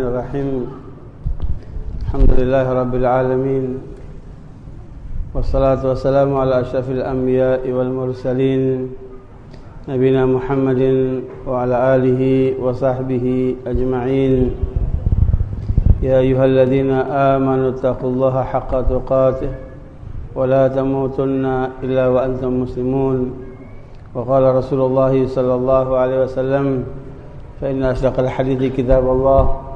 الرحيم. الحمد لله رب العالمين والصلاة والسلام على أشرف الأنبياء والمرسلين نبينا محمد وعلى آله وصحبه أجمعين. يا أيها الذين آمنوا اتقوا الله حق تقاته ولا تموتن إلا وأنتم مسلمون. وقال رسول الله صلى الله عليه وسلم فإن أصدق الحديث كتاب الله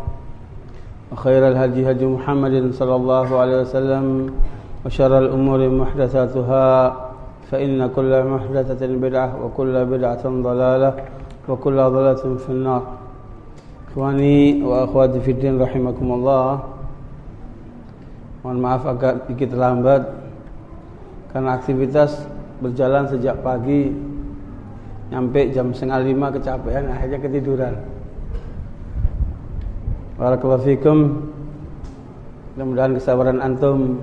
وخير الهدي هدي محمد صلى الله عليه وسلم وشر الأمور محدثاتها فإن كل محدثة بدعة وكل بدعة ضلالة وكل ضلالة في النار إخواني وأخواتي في الدين رحمكم الله Mohon maaf agak sedikit lambat Karena aktivitas berjalan sejak pagi Nyampe jam setengah lima kecapean Akhirnya ketiduran Barakallahu fikum Mudah-mudahan kesabaran antum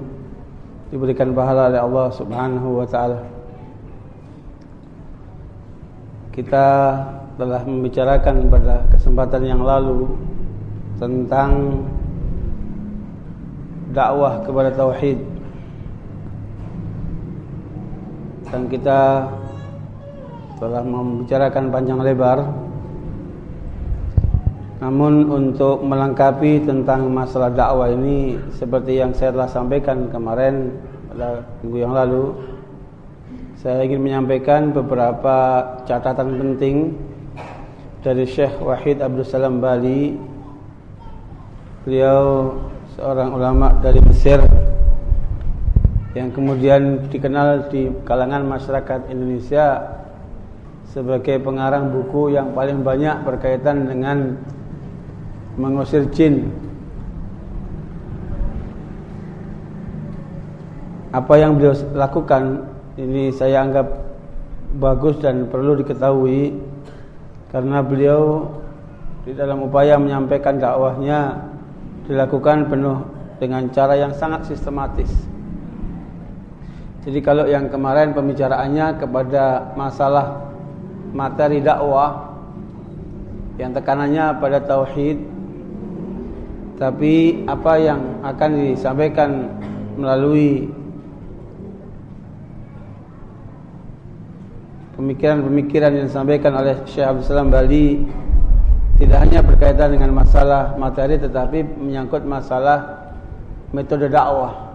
diberikan pahala oleh Allah Subhanahu wa taala. Kita telah membicarakan pada kesempatan yang lalu tentang dakwah kepada tauhid. Dan kita telah membicarakan panjang lebar namun untuk melengkapi tentang masalah dakwah ini seperti yang saya telah sampaikan kemarin pada minggu yang lalu saya ingin menyampaikan beberapa catatan penting dari Syekh Wahid Abdul Salam Bali. Beliau seorang ulama dari Mesir yang kemudian dikenal di kalangan masyarakat Indonesia sebagai pengarang buku yang paling banyak berkaitan dengan mengusir jin apa yang beliau lakukan ini saya anggap bagus dan perlu diketahui karena beliau di dalam upaya menyampaikan dakwahnya dilakukan penuh dengan cara yang sangat sistematis. Jadi kalau yang kemarin pembicaraannya kepada masalah materi dakwah yang tekanannya pada tauhid tapi apa yang akan disampaikan melalui pemikiran-pemikiran yang disampaikan oleh Syekh Abdul Salam Bali tidak hanya berkaitan dengan masalah materi tetapi menyangkut masalah metode dakwah.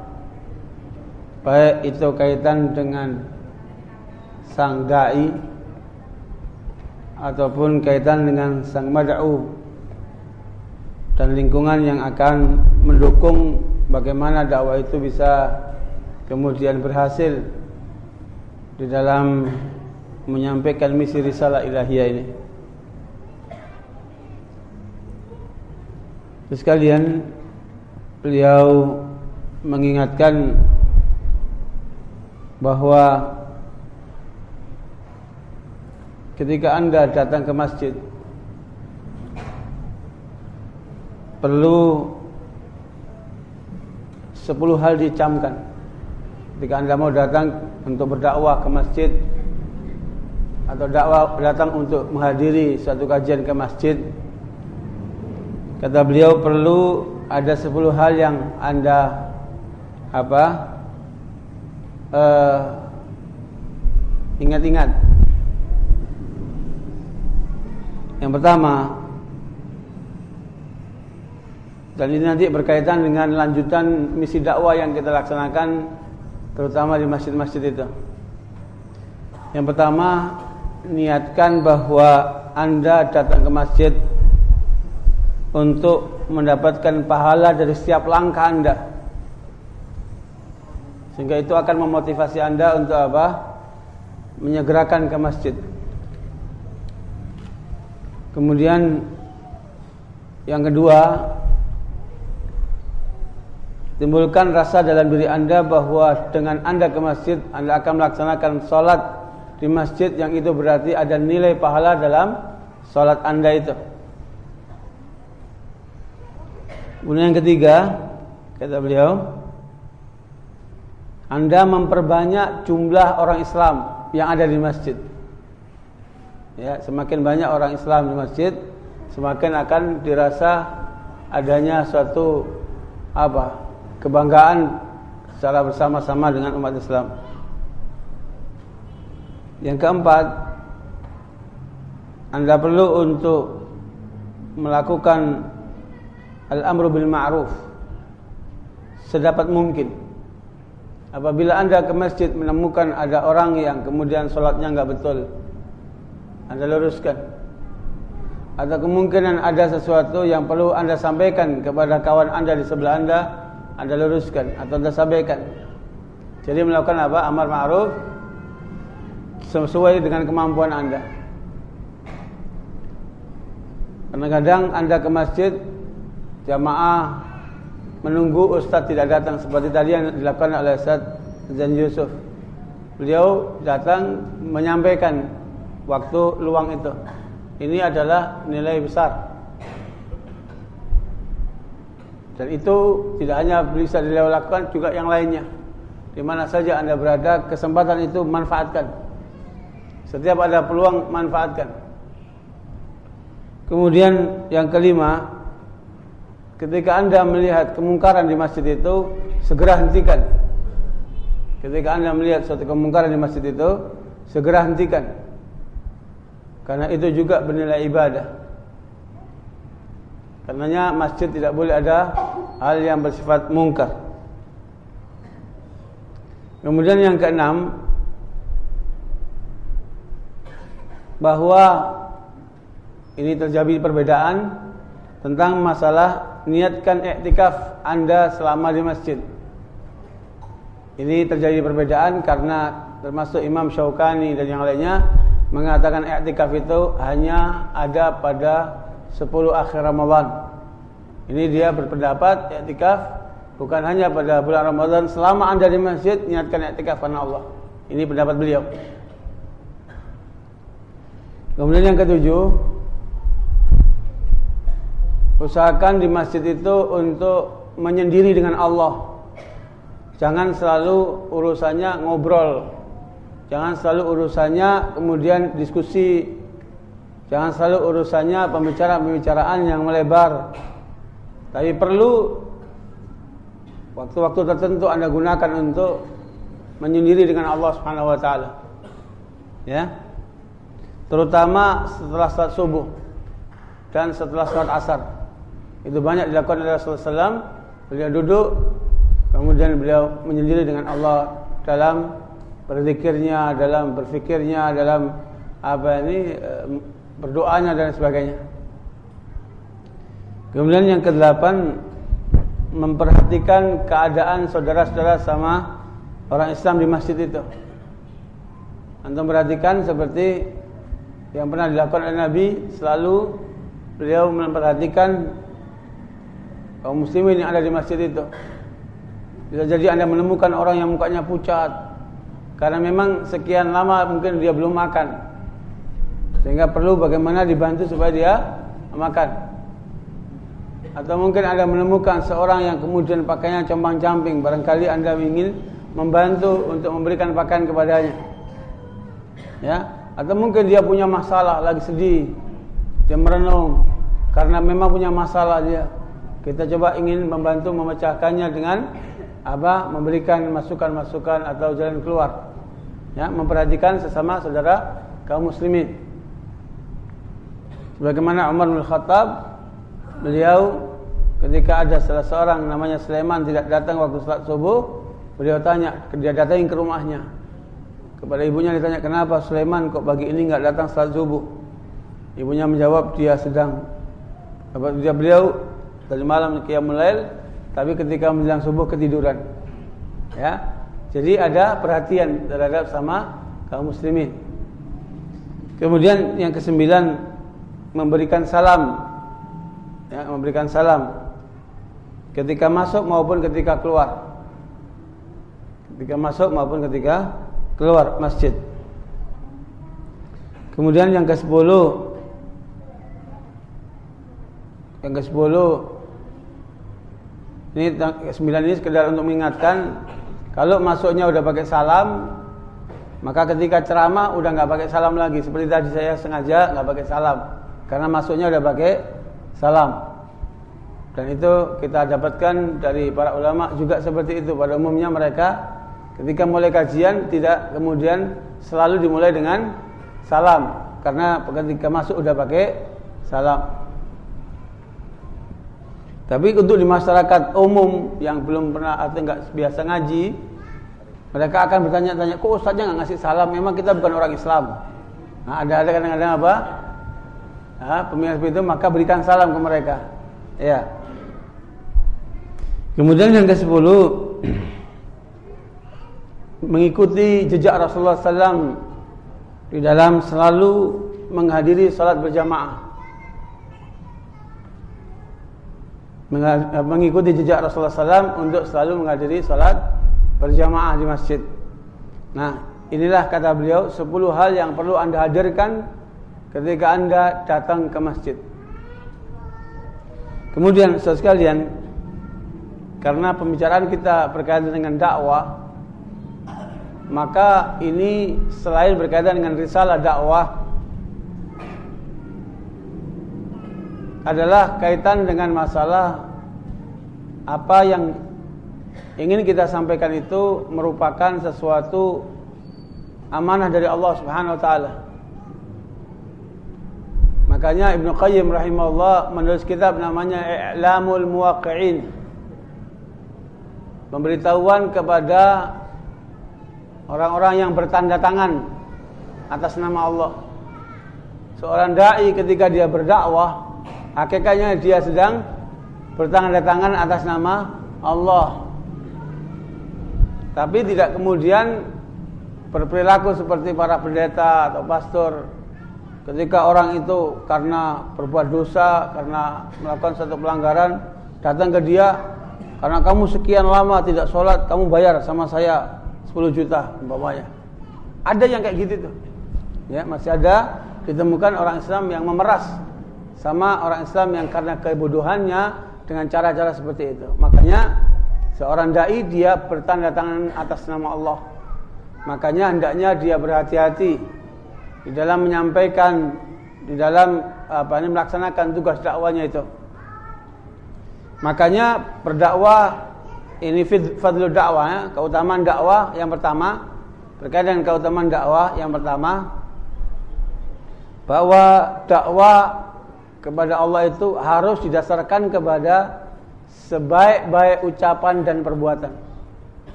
Baik itu kaitan dengan sang dai ataupun kaitan dengan sang mad'u dan lingkungan yang akan mendukung bagaimana dakwah itu bisa kemudian berhasil di dalam menyampaikan misi risalah ilahiyah ini. Sekalian beliau mengingatkan bahwa ketika Anda datang ke masjid perlu sepuluh hal dicamkan. Ketika anda mau datang untuk berdakwah ke masjid atau dakwah datang untuk menghadiri suatu kajian ke masjid kata beliau perlu ada sepuluh hal yang anda apa uh, ingat-ingat. Yang pertama Dan ini nanti berkaitan dengan lanjutan misi dakwah yang kita laksanakan terutama di masjid-masjid itu. Yang pertama, niatkan bahwa Anda datang ke masjid untuk mendapatkan pahala dari setiap langkah Anda. Sehingga itu akan memotivasi Anda untuk apa? Menyegerakan ke masjid. Kemudian yang kedua, Timbulkan rasa dalam diri anda bahwa dengan anda ke masjid Anda akan melaksanakan sholat di masjid Yang itu berarti ada nilai pahala dalam sholat anda itu. Kemudian yang ketiga Kata beliau Anda memperbanyak jumlah orang Islam yang ada di masjid. Ya, Semakin banyak orang Islam di masjid Semakin akan dirasa adanya suatu apa kebanggaan secara bersama-sama dengan umat Islam. Yang keempat, Anda perlu untuk melakukan al-amru bil ma'ruf sedapat mungkin. Apabila Anda ke masjid menemukan ada orang yang kemudian sholatnya enggak betul, Anda luruskan. Atau kemungkinan ada sesuatu yang perlu Anda sampaikan kepada kawan Anda di sebelah Anda, anda luruskan atau Anda sampaikan. Jadi melakukan apa? Amar ma'ruf sesuai dengan kemampuan Anda. Kadang-kadang Anda ke masjid jamaah menunggu ustaz tidak datang seperti tadi yang dilakukan oleh Ustaz Zain Yusuf. Beliau datang menyampaikan waktu luang itu. Ini adalah nilai besar. Dan itu tidak hanya bisa dilakukan juga yang lainnya. Di mana saja Anda berada, kesempatan itu manfaatkan. Setiap ada peluang manfaatkan. Kemudian yang kelima, ketika Anda melihat kemungkaran di masjid itu, segera hentikan. Ketika Anda melihat suatu kemungkaran di masjid itu, segera hentikan. Karena itu juga bernilai ibadah. Karenanya masjid tidak boleh ada hal yang bersifat mungkar. Kemudian yang keenam bahwa ini terjadi perbedaan tentang masalah niatkan iktikaf Anda selama di masjid. Ini terjadi perbedaan karena termasuk Imam Syaukani dan yang lainnya mengatakan iktikaf itu hanya ada pada 10 akhir Ramadan. Ini dia berpendapat i'tikaf bukan hanya pada bulan Ramadan selama Anda di masjid niatkan i'tikaf karena Allah. Ini pendapat beliau. Kemudian yang ketujuh Usahakan di masjid itu untuk menyendiri dengan Allah Jangan selalu urusannya ngobrol Jangan selalu urusannya kemudian diskusi Jangan selalu urusannya pembicaraan-pembicaraan yang melebar. Tapi perlu waktu-waktu tertentu Anda gunakan untuk menyendiri dengan Allah Subhanahu wa taala. Ya. Terutama setelah salat subuh dan setelah salat asar. Itu banyak dilakukan oleh Rasulullah SAW. Beliau duduk kemudian beliau menyendiri dengan Allah dalam berzikirnya, dalam berfikirnya, dalam apa ini eh, berdoanya dan sebagainya. Kemudian yang kedelapan memperhatikan keadaan saudara-saudara sama orang Islam di masjid itu. Antum perhatikan seperti yang pernah dilakukan oleh Nabi selalu beliau memperhatikan kaum muslimin yang ada di masjid itu. Bisa jadi Anda menemukan orang yang mukanya pucat karena memang sekian lama mungkin dia belum makan. Sehingga perlu bagaimana dibantu supaya dia makan. Atau mungkin Anda menemukan seorang yang kemudian pakainya compang-camping, barangkali Anda ingin membantu untuk memberikan pakaian kepadanya. Ya, atau mungkin dia punya masalah, lagi sedih. Dia merenung karena memang punya masalah dia. Kita coba ingin membantu memecahkannya dengan apa? Memberikan masukan-masukan atau jalan keluar. Ya, memperhatikan sesama saudara kaum muslimin. Bagaimana Umar bin Khattab beliau ketika ada salah seorang namanya Sulaiman tidak datang waktu salat subuh, beliau tanya, dia datang ke rumahnya. Kepada ibunya ditanya, "Kenapa Sulaiman kok pagi ini enggak datang salat subuh?" Ibunya menjawab, "Dia sedang apa dia beliau tadi malam qiyamul lail, tapi ketika menjelang subuh ketiduran." Ya. Jadi ada perhatian terhadap sama kaum muslimin. Kemudian yang kesembilan memberikan salam. Ya, memberikan salam. Ketika masuk maupun ketika keluar. Ketika masuk maupun ketika keluar masjid. Kemudian yang ke-10 yang ke-10 ini sembilan ini sekedar untuk mengingatkan kalau masuknya udah pakai salam maka ketika ceramah udah nggak pakai salam lagi. Seperti tadi saya sengaja nggak pakai salam karena masuknya udah pakai salam. Dan itu kita dapatkan dari para ulama juga seperti itu. Pada umumnya mereka ketika mulai kajian tidak kemudian selalu dimulai dengan salam karena ketika masuk udah pakai salam. Tapi untuk di masyarakat umum yang belum pernah atau enggak biasa ngaji, mereka akan bertanya-tanya, kok ustaznya nggak ngasih salam? Memang kita bukan orang Islam. Nah, ada ada kadang-kadang apa? Nah, pemimpin itu maka berikan salam ke mereka. Ya. Kemudian yang ke-10 mengikuti jejak Rasulullah SAW di dalam selalu menghadiri salat berjamaah. Mengikuti jejak Rasulullah SAW untuk selalu menghadiri salat berjamaah di masjid. Nah, inilah kata beliau 10 hal yang perlu Anda hadirkan ketika Anda datang ke masjid. Kemudian saudara sekalian, karena pembicaraan kita berkaitan dengan dakwah, maka ini selain berkaitan dengan risalah dakwah adalah kaitan dengan masalah apa yang ingin kita sampaikan itu merupakan sesuatu amanah dari Allah Subhanahu wa taala. Makanya Ibnu Qayyim rahimahullah menulis kitab namanya I'lamul Muwaqqi'in. Pemberitahuan kepada orang-orang yang bertanda tangan atas nama Allah. Seorang dai ketika dia berdakwah, hakikatnya dia sedang bertanda tangan atas nama Allah. Tapi tidak kemudian berperilaku seperti para pendeta atau pastor Ketika orang itu karena berbuat dosa, karena melakukan satu pelanggaran, datang ke dia, karena kamu sekian lama tidak sholat, kamu bayar sama saya 10 juta umpamanya. Ada yang kayak gitu tuh. Ya, masih ada ditemukan orang Islam yang memeras sama orang Islam yang karena kebodohannya dengan cara-cara seperti itu. Makanya seorang dai dia bertanda tangan atas nama Allah. Makanya hendaknya dia berhati-hati di dalam menyampaikan di dalam apa ini melaksanakan tugas dakwanya itu. Makanya berdakwah ini fadlul dakwah ya, keutamaan dakwah yang pertama berkaitan dengan keutamaan dakwah yang pertama bahwa dakwah kepada Allah itu harus didasarkan kepada sebaik-baik ucapan dan perbuatan.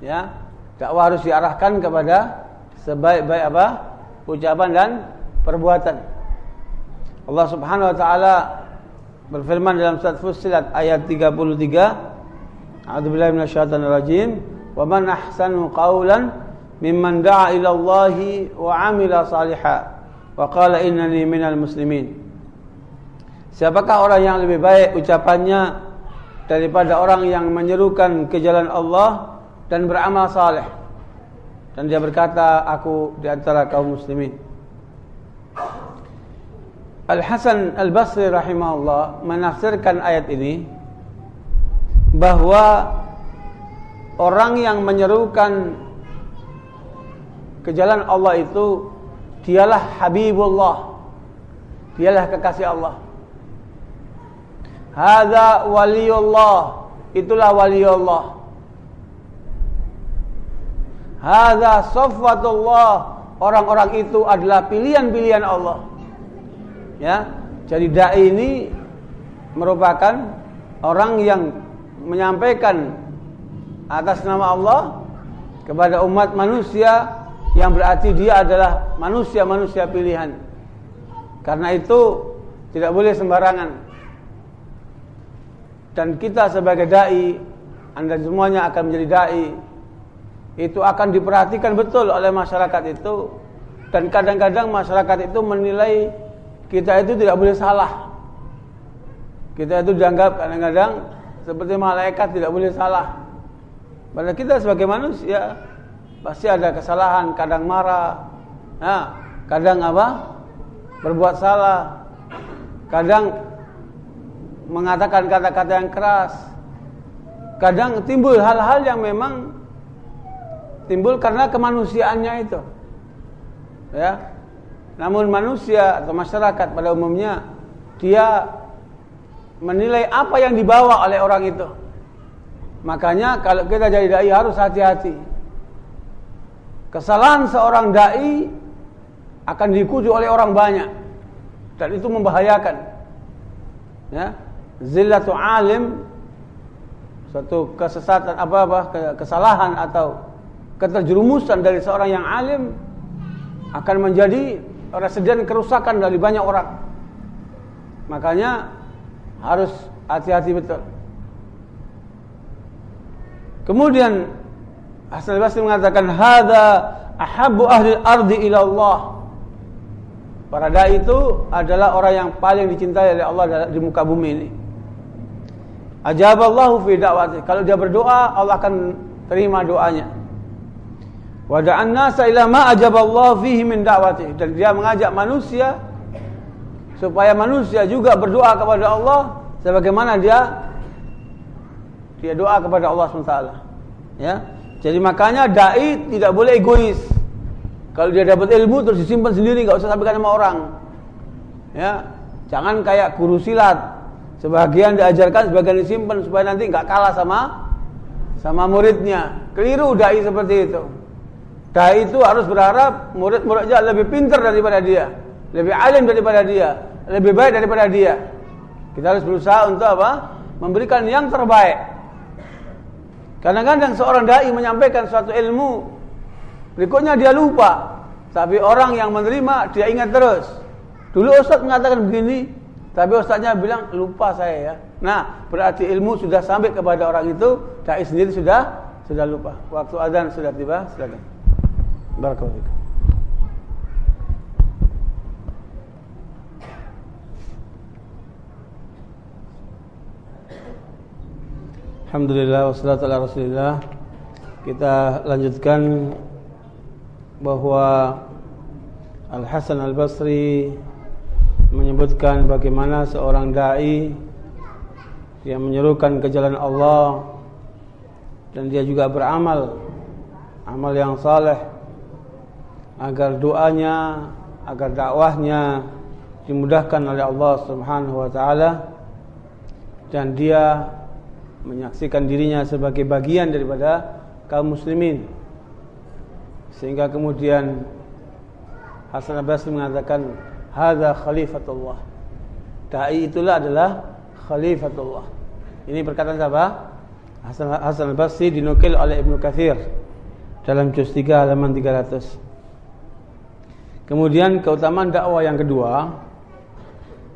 Ya, dakwah harus diarahkan kepada sebaik-baik apa? Ucapan dan perbuatan. Allah Subhanahu wa taala berfirman dalam surat Fussilat ayat 33 A'udzubillahi minasyaitonir rajim wa man ahsanu qawlan mimman da'a ila Allah wa 'amila salihan. Wa qala innani minal muslimin. Siapakah orang yang lebih baik ucapannya daripada orang yang menyerukan ke jalan Allah dan beramal saleh dan dia berkata aku di antara kaum muslimin. Al Hasan Al Basri rahimahullah menafsirkan ayat ini bahwa orang yang menyerukan ke jalan Allah itu dialah Habibullah. Dialah kekasih Allah. Hada waliullah. Itulah waliullah Hadza safwatullah. Orang-orang itu adalah pilihan-pilihan Allah. Ya. Jadi dai ini merupakan orang yang menyampaikan atas nama Allah kepada umat manusia yang berarti dia adalah manusia-manusia pilihan. Karena itu tidak boleh sembarangan. Dan kita sebagai dai, Anda semuanya akan menjadi dai itu akan diperhatikan betul oleh masyarakat itu. Dan kadang-kadang masyarakat itu menilai kita itu tidak boleh salah. Kita itu dianggap kadang-kadang seperti malaikat tidak boleh salah. Padahal kita sebagai manusia pasti ada kesalahan kadang marah nah, kadang apa? Berbuat salah. Kadang mengatakan kata-kata yang keras. Kadang timbul hal-hal yang memang timbul karena kemanusiaannya itu. Ya. Namun manusia atau masyarakat pada umumnya dia menilai apa yang dibawa oleh orang itu. Makanya kalau kita jadi dai harus hati-hati. Kesalahan seorang dai akan diikuti oleh orang banyak dan itu membahayakan. Ya, zillatu alim suatu kesesatan apa apa kesalahan atau keterjerumusan dari seorang yang alim akan menjadi residen kerusakan dari banyak orang. Makanya harus hati-hati betul. Kemudian Hasan al-Basri mengatakan hadza ahabbu ahli ardi ila Allah. Para dai itu adalah orang yang paling dicintai oleh Allah di muka bumi ini. Ajaballahu fi da'wati. Kalau dia berdoa, Allah akan terima doanya. Wa da'an nasa ila ma ajaballahu fihi min da'wati. Dan dia mengajak manusia supaya manusia juga berdoa kepada Allah sebagaimana dia dia doa kepada Allah SWT. Ya. Jadi makanya dai tidak boleh egois. Kalau dia dapat ilmu terus disimpan sendiri, enggak usah sampaikan sama orang. Ya. Jangan kayak guru silat. Sebagian diajarkan, sebagian disimpan supaya nanti enggak kalah sama sama muridnya. Keliru dai seperti itu. Dai itu harus berharap murid-muridnya lebih pintar daripada dia, lebih alim daripada dia, lebih baik daripada dia. Kita harus berusaha untuk apa? Memberikan yang terbaik. Kadang-kadang seorang dai menyampaikan suatu ilmu, berikutnya dia lupa. Tapi orang yang menerima dia ingat terus. Dulu Ustaz mengatakan begini, tapi Ustaznya bilang lupa saya ya. Nah, berarti ilmu sudah sampai kepada orang itu, dai sendiri sudah sudah lupa. Waktu azan sudah tiba, silakan. Barakallahu Alhamdulillah wassalatu ala rasulillah. Kita lanjutkan bahwa Al-Hasan Al-Basri menyebutkan bagaimana seorang da'i yang menyerukan ke jalan Allah dan dia juga beramal amal yang saleh agar doanya, agar dakwahnya dimudahkan oleh Allah Subhanahu wa taala dan dia menyaksikan dirinya sebagai bagian daripada kaum muslimin. Sehingga kemudian Hasan Abbas mengatakan hadza khalifatullah. Dai itulah adalah khalifatullah. Ini perkataan siapa? Hasan Hasan Al-Basri dinukil oleh Ibnu Katsir dalam juz 3 halaman 300 kemudian keutamaan dakwah yang kedua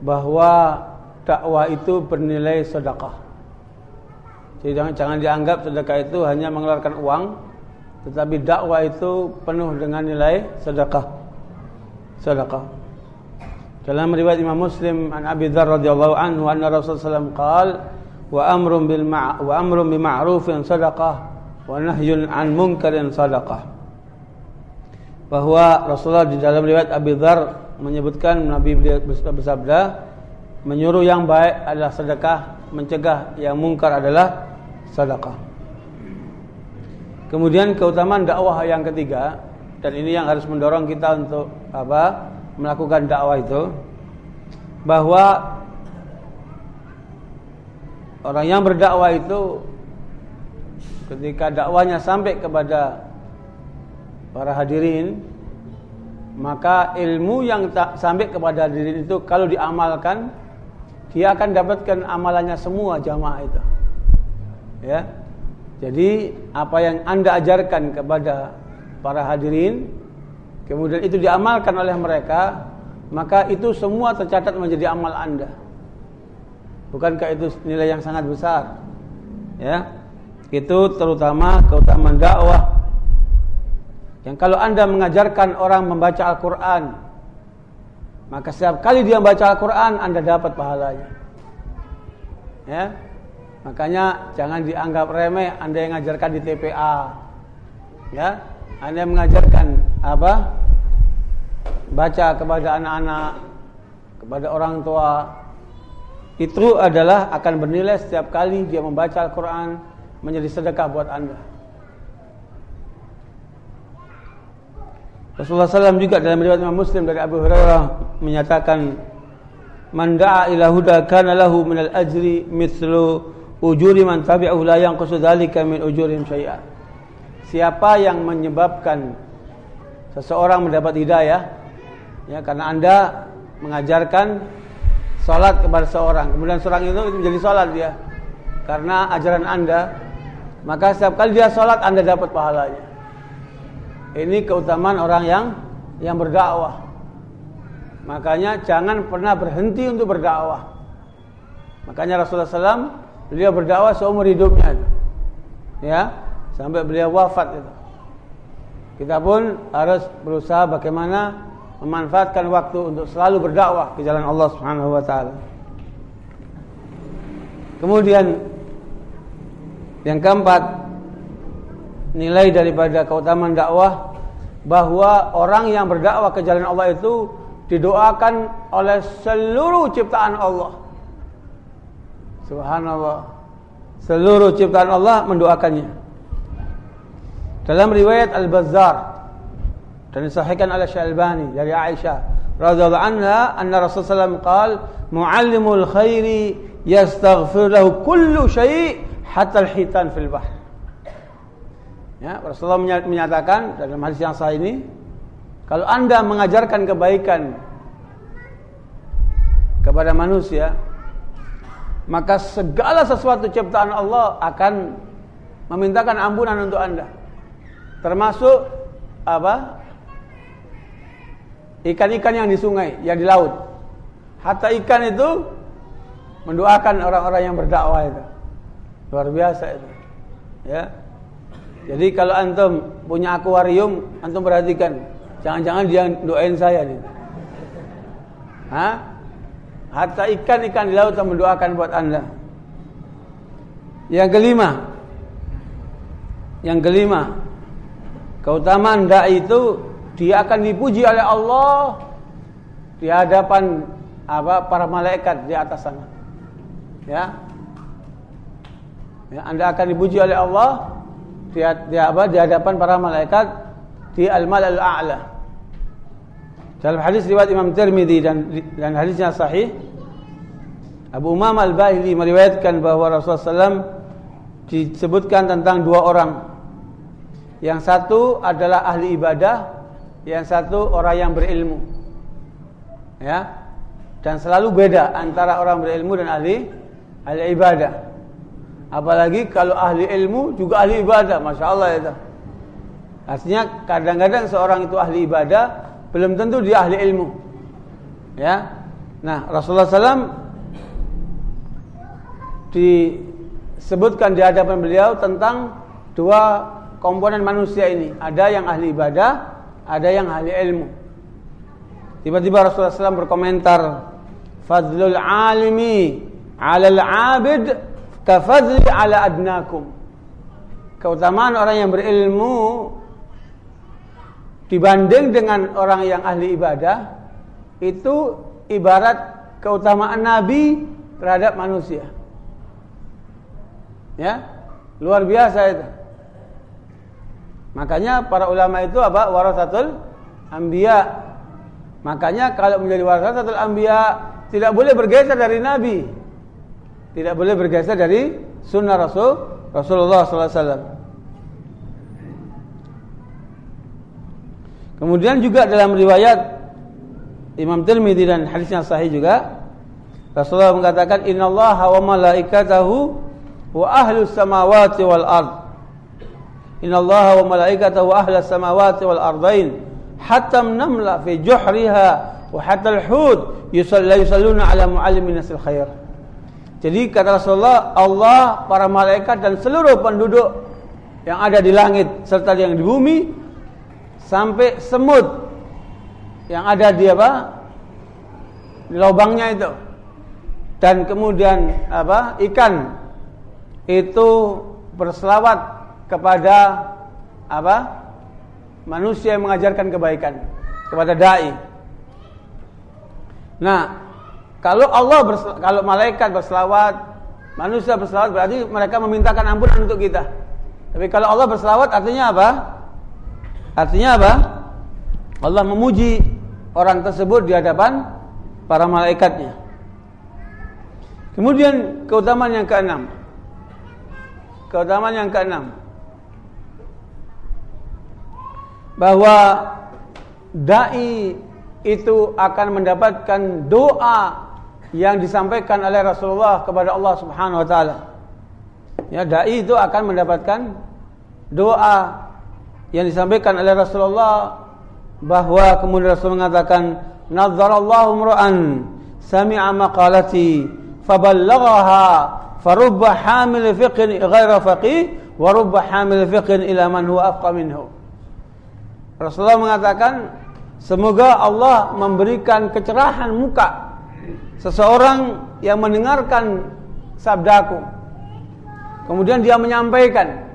bahwa dakwah itu bernilai sedekah jadi jangan, jangan dianggap sedekah itu hanya mengeluarkan uang, tetapi dakwah itu penuh dengan nilai sedekah. Sedekah. Dalam riwayat Imam Muslim an Abi Dzar radhiyallahu anhu anna Rasulullah SAW qaal wa amrun bil wa amrun bi ma'rufin sadaqah wa nahyun an munkarin sadaqah. Bahwa Rasulullah di dalam riwayat Abi Dzar menyebutkan Nabi bersabda menyuruh yang baik adalah sedekah, mencegah yang mungkar adalah sedekah. Kemudian keutamaan dakwah yang ketiga dan ini yang harus mendorong kita untuk apa? melakukan dakwah itu bahwa orang yang berdakwah itu ketika dakwanya sampai kepada para hadirin maka ilmu yang tak sampai kepada hadirin itu kalau diamalkan dia akan dapatkan amalannya semua jamaah itu ya. Jadi apa yang Anda ajarkan kepada para hadirin kemudian itu diamalkan oleh mereka, maka itu semua tercatat menjadi amal Anda. Bukankah itu nilai yang sangat besar? Ya. Itu terutama keutamaan dakwah. Yang kalau Anda mengajarkan orang membaca Al-Qur'an, maka setiap kali dia membaca Al-Qur'an Anda dapat pahalanya. Ya. Makanya jangan dianggap remeh Anda yang mengajarkan di TPA. Ya, Anda yang mengajarkan apa? Baca kepada anak-anak, kepada orang tua. Itu adalah akan bernilai setiap kali dia membaca Al-Qur'an menjadi sedekah buat Anda. Rasulullah SAW juga dalam riwayat Imam Muslim dari Abu Hurairah menyatakan man da'a ila huda kana lahu min al-ajri mithlu ujuri man tabi'ahu la yanqusu dzalika min ujurihim syai'a. Siapa yang menyebabkan seseorang mendapat hidayah ya karena Anda mengajarkan salat kepada seorang, kemudian seorang itu menjadi salat dia karena ajaran Anda, maka setiap kali dia salat Anda dapat pahalanya. Ini keutamaan orang yang yang berdakwah. Makanya jangan pernah berhenti untuk berdakwah. Makanya Rasulullah SAW beliau berdakwah seumur hidupnya, ya sampai beliau wafat itu. Kita pun harus berusaha bagaimana memanfaatkan waktu untuk selalu berdakwah ke jalan Allah Subhanahu wa taala. Kemudian yang keempat nilai daripada keutamaan dakwah bahwa orang yang berdakwah ke jalan Allah itu didoakan oleh seluruh ciptaan Allah. Subhanallah. Seluruh ciptaan Allah mendoakannya. Dalam riwayat Al-Bazzar dan disahihkan oleh Syalbani dari Aisyah radhiyallahu anha anna Rasulullah SAW qaal muallimul khairi yastaghfir lahu kullu syai' hatta al-hitan fil bahr. Ya, Rasulullah menyatakan dalam hadis yang sahih ini kalau Anda mengajarkan kebaikan kepada manusia, maka segala sesuatu ciptaan Allah akan memintakan ampunan untuk Anda. Termasuk apa? Ikan-ikan yang di sungai, yang di laut. Hatta ikan itu mendoakan orang-orang yang berdakwah itu. Luar biasa itu. Ya. Jadi kalau antum punya akuarium, antum perhatikan Jangan-jangan dia doain saya nih. Hah? Hatta ikan-ikan di laut yang mendoakan buat anda. Yang kelima. Yang kelima. Keutamaan da'i itu dia akan dipuji oleh Allah di hadapan apa para malaikat di atas sana. Ya. Ya, anda akan dipuji oleh Allah di, di apa di hadapan para malaikat di al-malal a'la. Dalam hadis riwayat Imam Tirmidzi dan dan hadisnya sahih Abu Umam Al-Bahili meriwayatkan bahwa Rasulullah SAW disebutkan tentang dua orang. Yang satu adalah ahli ibadah, yang satu orang yang berilmu. Ya. Dan selalu beda antara orang berilmu dan ahli ahli ibadah. Apalagi kalau ahli ilmu juga ahli ibadah, masya Allah itu. Artinya kadang-kadang seorang itu ahli ibadah belum tentu dia ahli ilmu. Ya. Nah, Rasulullah SAW disebutkan di hadapan beliau tentang dua komponen manusia ini. Ada yang ahli ibadah, ada yang ahli ilmu. Tiba-tiba Rasulullah SAW berkomentar, "Fadlul alimi 'ala al-'abid kafadli 'ala adnakum." Keutamaan orang yang berilmu dibanding dengan orang yang ahli ibadah itu ibarat keutamaan nabi terhadap manusia. Ya, luar biasa itu. Makanya para ulama itu apa? Warasatul anbiya. Makanya kalau menjadi warasatul anbiya tidak boleh bergeser dari nabi. Tidak boleh bergeser dari sunnah Rasul Rasulullah wasallam. Kemudian juga dalam riwayat Imam Tirmidzi dan hadisnya sahih juga Rasulullah mengatakan innallaha wa malaikatahu wa ahlus samawati wal ard. Innallaha wa malaikatahu wa samawati wal ardain. Hatta namla fi juhriha wa hatta al-hud yusalluna ala muallimin nasil khair jadi kata Rasulullah Allah para malaikat dan seluruh penduduk yang ada di langit serta yang di bumi sampai semut yang ada di apa? Di lubangnya itu. Dan kemudian apa? Ikan itu berselawat kepada apa? Manusia yang mengajarkan kebaikan kepada dai. Nah, kalau Allah kalau malaikat berselawat, manusia berselawat berarti mereka memintakan ampunan untuk kita. Tapi kalau Allah berselawat artinya apa? Artinya apa? Allah memuji orang tersebut di hadapan para malaikatnya. Kemudian keutamaan yang keenam. Keutamaan yang keenam. Bahwa dai itu akan mendapatkan doa yang disampaikan oleh Rasulullah kepada Allah Subhanahu wa taala. Ya, dai itu akan mendapatkan doa yang disampaikan oleh Rasulullah bahwa kemudian Rasul mengatakan nadzarallahu mur'an sami'a maqalati faballaghaha farubba hamil fiqhin ghaira faqih wa rubba hamil fiqhin ila man huwa afqa minhu Rasulullah mengatakan semoga Allah memberikan kecerahan muka seseorang yang mendengarkan sabdaku kemudian dia menyampaikan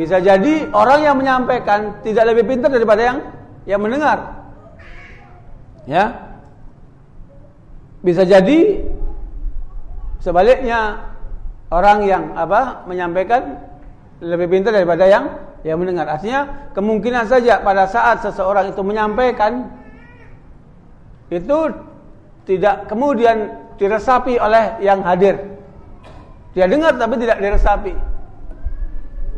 bisa jadi orang yang menyampaikan tidak lebih pintar daripada yang yang mendengar. Ya. Bisa jadi sebaliknya orang yang apa menyampaikan lebih pintar daripada yang yang mendengar. Artinya kemungkinan saja pada saat seseorang itu menyampaikan itu tidak kemudian diresapi oleh yang hadir. Dia dengar tapi tidak diresapi.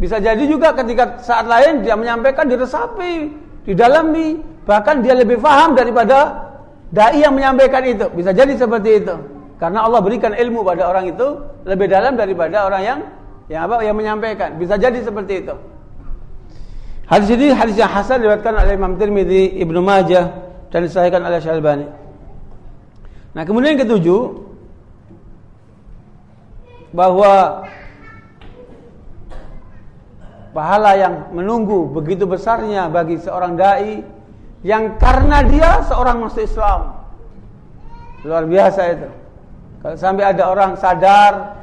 Bisa jadi juga ketika saat lain dia menyampaikan diresapi, didalami, bahkan dia lebih paham daripada dai yang menyampaikan itu. Bisa jadi seperti itu. Karena Allah berikan ilmu pada orang itu lebih dalam daripada orang yang yang apa yang menyampaikan. Bisa jadi seperti itu. Hadis ini hadis yang hasan diriwayatkan oleh Imam Tirmizi, Ibnu Majah dan disahihkan oleh Syalbani. Nah, kemudian yang ketujuh bahwa pahala yang menunggu begitu besarnya bagi seorang dai yang karena dia seorang masuk Islam. Luar biasa itu. Kalau sampai ada orang sadar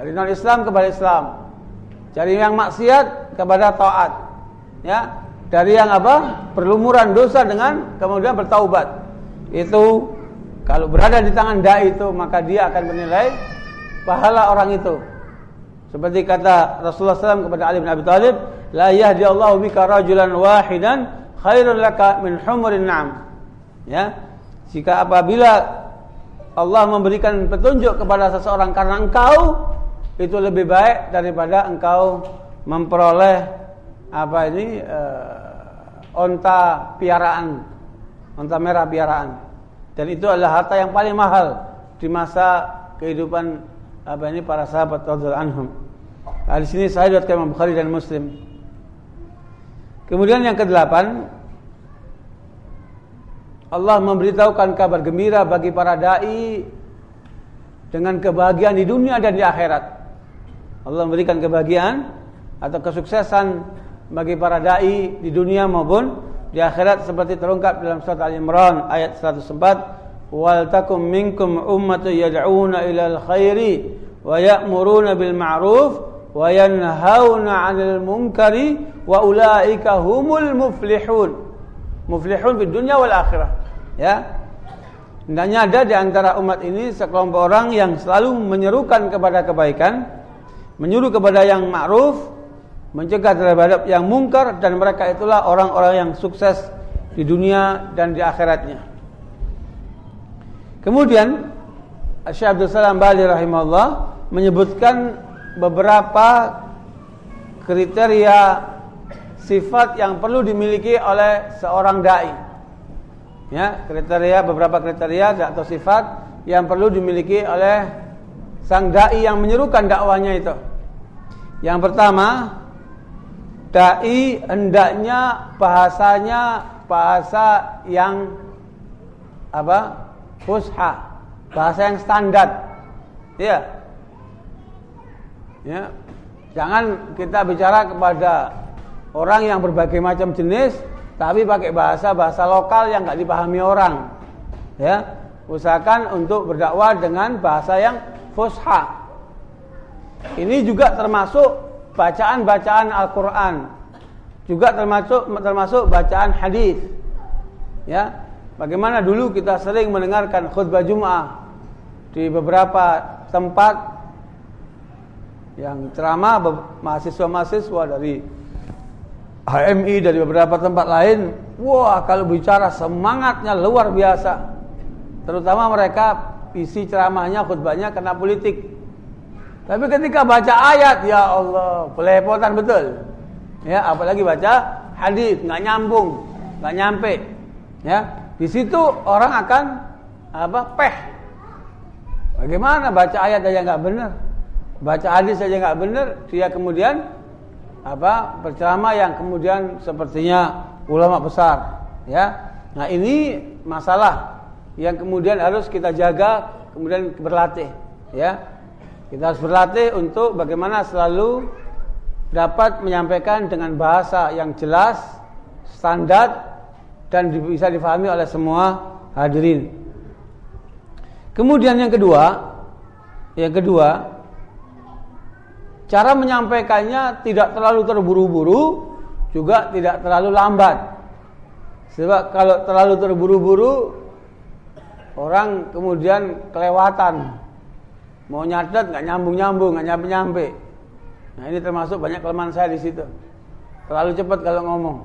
dari non Islam kepada Islam, dari yang maksiat kepada taat, ya, dari yang apa? perlumuran dosa dengan kemudian bertaubat. Itu kalau berada di tangan dai itu maka dia akan menilai pahala orang itu seperti kata Rasulullah SAW kepada Ali bin Abi Thalib, "La yahdi Allahu bika rajulan wahidan khairun laka min humurin na'am." Ya. Jika apabila Allah memberikan petunjuk kepada seseorang karena engkau itu lebih baik daripada engkau memperoleh apa ini uh, onta piaraan, onta merah piaraan. Dan itu adalah harta yang paling mahal di masa kehidupan apa ini para sahabat radhiyallahu anhum. Nah, di sini saya diriwayatkan Imam Bukhari dan Muslim. Kemudian yang kedelapan, Allah memberitahukan kabar gembira bagi para dai dengan kebahagiaan di dunia dan di akhirat. Allah memberikan kebahagiaan atau kesuksesan bagi para dai di dunia maupun di akhirat seperti terungkap dalam surat Al-Imran ayat 104 wal takum minkum ummatun yad'una ilal khairi wa ya'muruna bil ma'ruf wa yanhauna 'anil munkari wa ulaika humul muflihun. Muflihun di dunia wal akhirah. Ya. Hendaknya ada di antara umat ini sekelompok orang yang selalu menyerukan kepada kebaikan, menyuruh kepada yang ma'ruf, mencegah terhadap yang mungkar dan mereka itulah orang-orang yang sukses di dunia dan di akhiratnya. Kemudian Syekh Abdul Salam Bali rahimahullah menyebutkan beberapa kriteria sifat yang perlu dimiliki oleh seorang dai. Ya, kriteria beberapa kriteria atau sifat yang perlu dimiliki oleh sang dai yang menyerukan dakwanya itu. Yang pertama, dai hendaknya bahasanya bahasa yang apa? fusha, bahasa yang standar. Ya, Ya. Jangan kita bicara kepada orang yang berbagai macam jenis tapi pakai bahasa-bahasa lokal yang nggak dipahami orang. Ya. Usahakan untuk berdakwah dengan bahasa yang fusha. Ini juga termasuk bacaan-bacaan Al-Qur'an. Juga termasuk termasuk bacaan hadis. Ya. Bagaimana dulu kita sering mendengarkan khutbah Jumat di beberapa tempat yang ceramah mahasiswa-mahasiswa dari HMI dari beberapa tempat lain, wah kalau bicara semangatnya luar biasa. Terutama mereka isi ceramahnya, khutbahnya kena politik. Tapi ketika baca ayat, ya Allah, pelepotan betul. Ya, apalagi baca hadis nggak nyambung, nggak nyampe. Ya, di situ orang akan apa? Peh. Bagaimana baca ayat aja nggak benar, baca hadis aja nggak benar, dia kemudian apa berceramah yang kemudian sepertinya ulama besar, ya. Nah ini masalah yang kemudian harus kita jaga, kemudian berlatih, ya. Kita harus berlatih untuk bagaimana selalu dapat menyampaikan dengan bahasa yang jelas, standar dan bisa difahami oleh semua hadirin. Kemudian yang kedua, yang kedua, cara menyampaikannya tidak terlalu terburu-buru, juga tidak terlalu lambat. Sebab kalau terlalu terburu-buru, orang kemudian kelewatan. Mau nyatet nggak nyambung-nyambung, nggak nyampe-nyampe. Nah ini termasuk banyak kelemahan saya di situ. Terlalu cepat kalau ngomong.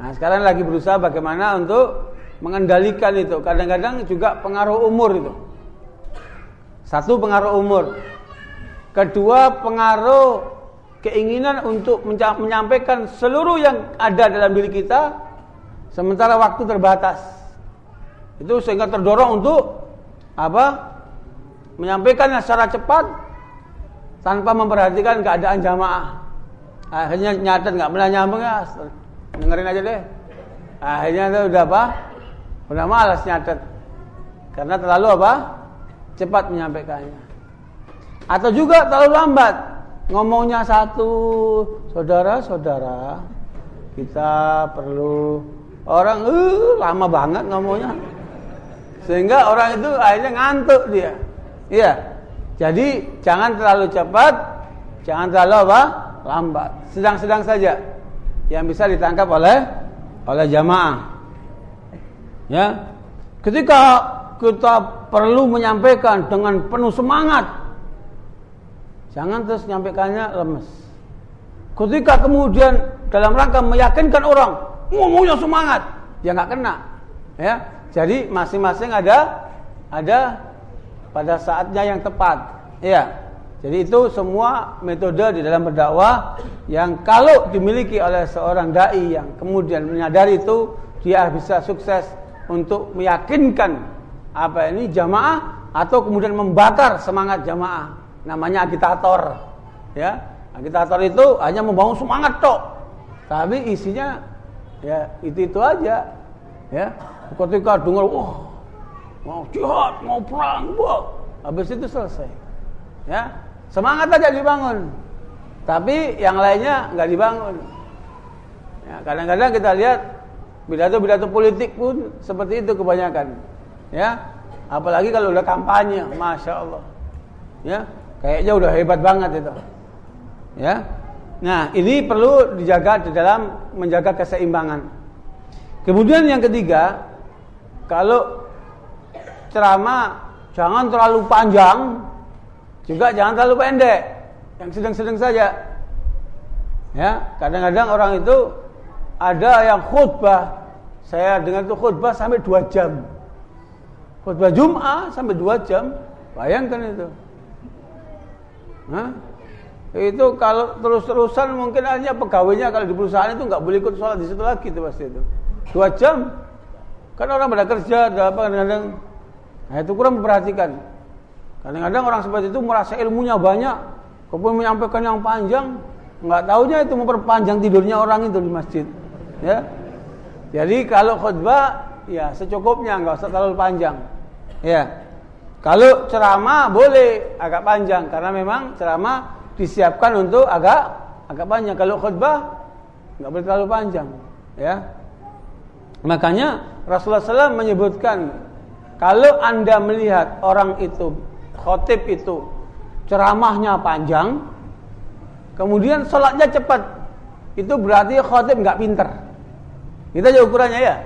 Nah sekarang lagi berusaha bagaimana untuk mengendalikan itu. Kadang-kadang juga pengaruh umur itu. Satu pengaruh umur. Kedua pengaruh keinginan untuk menyampaikan seluruh yang ada dalam diri kita Sementara waktu terbatas. Itu sehingga terdorong untuk apa? Menyampaikannya secara cepat tanpa memperhatikan keadaan jamaah. Akhirnya nyatet nggak pernah nyambung ya. Dengerin aja deh. Akhirnya itu udah apa? Udah malas nyatet. Karena terlalu apa? Cepat menyampaikannya. Atau juga terlalu lambat. Ngomongnya satu, saudara-saudara, kita perlu Orang uh, lama banget ngomongnya. Sehingga orang itu akhirnya ngantuk dia. Iya. Jadi jangan terlalu cepat, jangan terlalu apa? lambat. Sedang-sedang saja yang bisa ditangkap oleh oleh jamaah. Ya. Ketika kita perlu menyampaikan dengan penuh semangat, jangan terus menyampaikannya lemes. Ketika kemudian dalam rangka meyakinkan orang, ngomongnya semangat, ya nggak kena. Ya, jadi masing-masing ada ada pada saatnya yang tepat. Ya, jadi itu semua metode di dalam berdakwah yang kalau dimiliki oleh seorang dai yang kemudian menyadari itu, dia bisa sukses untuk meyakinkan apa ini jamaah atau kemudian membakar semangat jamaah. Namanya agitator. Ya, agitator itu hanya membangun semangat tok. Tapi isinya Ya, itu itu aja. Ya, ketika dengar mau jihad, mau perang, wah, habis itu selesai. Ya, semangat aja dibangun. Tapi yang lainnya nggak dibangun. Ya, kadang-kadang kita lihat pidato-pidato politik pun seperti itu kebanyakan. Ya, apalagi kalau udah kampanye, masya Allah. Ya, kayaknya udah hebat banget itu. Ya, Nah, ini perlu dijaga di dalam menjaga keseimbangan. Kemudian yang ketiga, kalau ceramah jangan terlalu panjang, juga jangan terlalu pendek, yang sedang-sedang saja. Ya, kadang-kadang orang itu ada yang khutbah, saya dengar itu khutbah sampai dua jam. Khutbah Jum'ah sampai dua jam, bayangkan itu. Hah? Itu kalau terus-terusan mungkin hanya pegawainya kalau di perusahaan itu nggak boleh ikut sholat di situ lagi itu pasti itu. Dua jam. Kan orang pada kerja, ada apa kadang-kadang. Nah itu kurang memperhatikan. Kadang-kadang orang seperti itu merasa ilmunya banyak, kemudian menyampaikan yang panjang, nggak tahunya itu memperpanjang tidurnya orang itu di masjid. Ya. Jadi kalau khutbah ya secukupnya nggak usah terlalu panjang. Ya. Kalau ceramah boleh agak panjang karena memang ceramah disiapkan untuk agak agak panjang. Kalau khutbah nggak boleh terlalu panjang, ya. Makanya Rasulullah SAW menyebutkan kalau anda melihat orang itu khotib itu ceramahnya panjang, kemudian sholatnya cepat, itu berarti khotib nggak pinter. Itu aja ukurannya ya.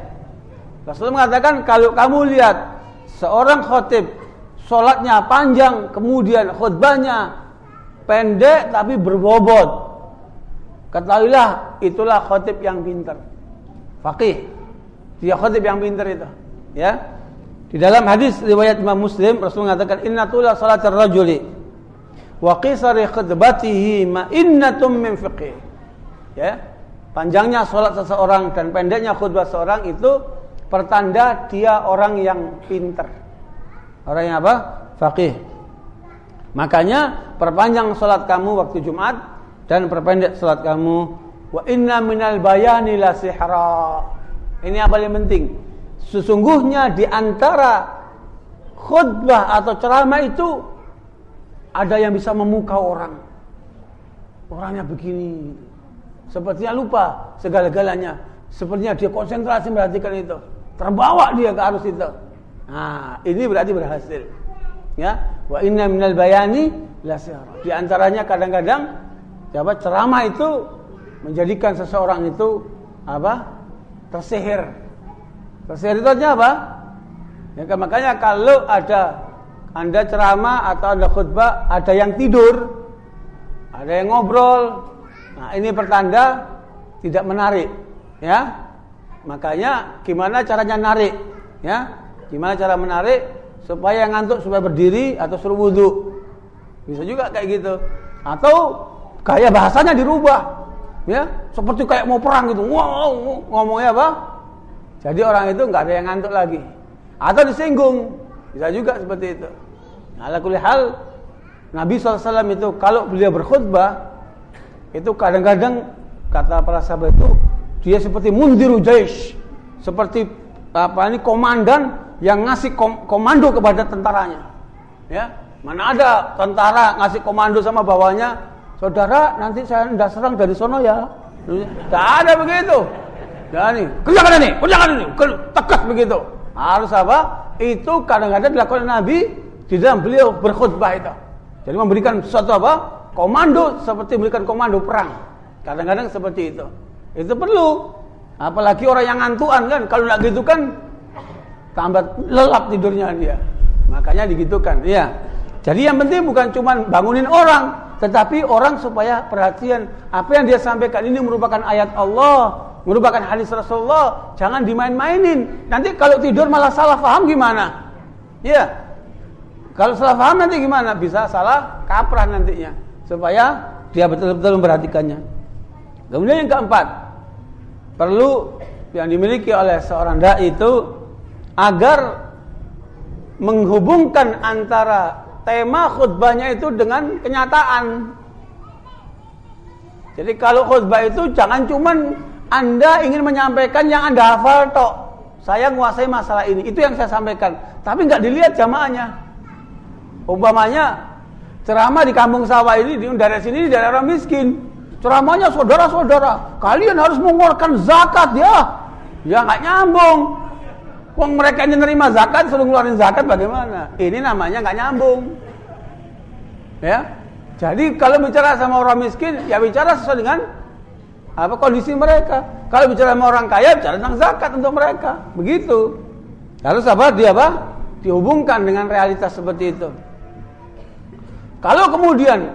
Rasulullah mengatakan kalau kamu lihat seorang khotib sholatnya panjang, kemudian khutbahnya pendek tapi berbobot. Ketahuilah itulah khotib yang pintar. Fakih. Dia khotib yang pintar itu. Ya. Di dalam hadis riwayat Imam Muslim Rasul mengatakan inna tula salatar rajuli wa qisari khutbatihi ma innatum min fiqih. Ya. Panjangnya salat seseorang dan pendeknya khutbah seorang itu pertanda dia orang yang pinter. Orang yang apa? Faqih. Makanya perpanjang salat kamu waktu Jumat dan perpendek salat kamu wa inna minal bayani la sihra. Ini yang paling penting. Sesungguhnya di antara khutbah atau ceramah itu ada yang bisa memukau orang. Orangnya begini. Sepertinya lupa segala-galanya. Sepertinya dia konsentrasi memperhatikan itu. Terbawa dia ke arus itu. Nah, ini berarti berhasil. Ya, wa inna minal bayani la Di antaranya kadang-kadang apa ceramah itu menjadikan seseorang itu apa? tersihir Artinya apa? Ya, kan, makanya kalau ada anda ceramah atau anda khutbah, ada yang tidur, ada yang ngobrol, nah ini pertanda tidak menarik, ya. Makanya gimana caranya narik, ya? Gimana cara menarik supaya ngantuk supaya berdiri atau suruh wudhu, bisa juga kayak gitu. Atau gaya bahasanya dirubah, ya, seperti kayak mau perang gitu, wow, ngomongnya apa? Jadi orang itu nggak ada yang ngantuk lagi. Atau disinggung, bisa juga seperti itu. Nah, hal Nabi SAW itu kalau beliau berkhutbah itu kadang-kadang kata para sahabat itu dia seperti mundiru jaish, seperti apa ini komandan yang ngasih kom komando kepada tentaranya. Ya, mana ada tentara ngasih komando sama bawahnya, saudara nanti saya hendak serang dari sono ya. Tidak ada begitu. Ya nih, kerjakan ini, kerjakan ini, tegas begitu. Harus apa? Itu kadang-kadang dilakukan Nabi di dalam beliau berkhutbah itu. Jadi memberikan suatu apa? Komando seperti memberikan komando perang. Kadang-kadang seperti itu. Itu perlu. Apalagi orang yang ngantuan kan, kalau nggak gitu kan tambah lelap tidurnya dia. Makanya digitukan, ya. Jadi yang penting bukan cuma bangunin orang, tetapi orang supaya perhatian apa yang dia sampaikan ini merupakan ayat Allah, merupakan hadis Rasulullah, jangan dimain-mainin. Nanti kalau tidur malah salah paham gimana? Ya. Kalau salah paham nanti gimana? Bisa salah kaprah nantinya. Supaya dia betul-betul memperhatikannya. Kemudian yang keempat, perlu yang dimiliki oleh seorang dai itu agar menghubungkan antara tema khutbahnya itu dengan kenyataan. Jadi kalau khutbah itu jangan cuman anda ingin menyampaikan yang Anda hafal tok. Saya menguasai masalah ini. Itu yang saya sampaikan. Tapi nggak dilihat jamaahnya. Umpamanya ceramah di kampung sawah ini di daerah sini di daerah miskin. Ceramahnya saudara-saudara, kalian harus mengeluarkan zakat ya. Ya nggak nyambung. Wong mereka yang menerima zakat suruh ngeluarin zakat bagaimana? Ini namanya nggak nyambung. Ya. Jadi kalau bicara sama orang miskin, ya bicara sesuai dengan apa kondisi mereka. Kalau bicara sama orang kaya, bicara tentang zakat untuk mereka. Begitu. Harus apa? Dia apa? Dihubungkan dengan realitas seperti itu. Kalau kemudian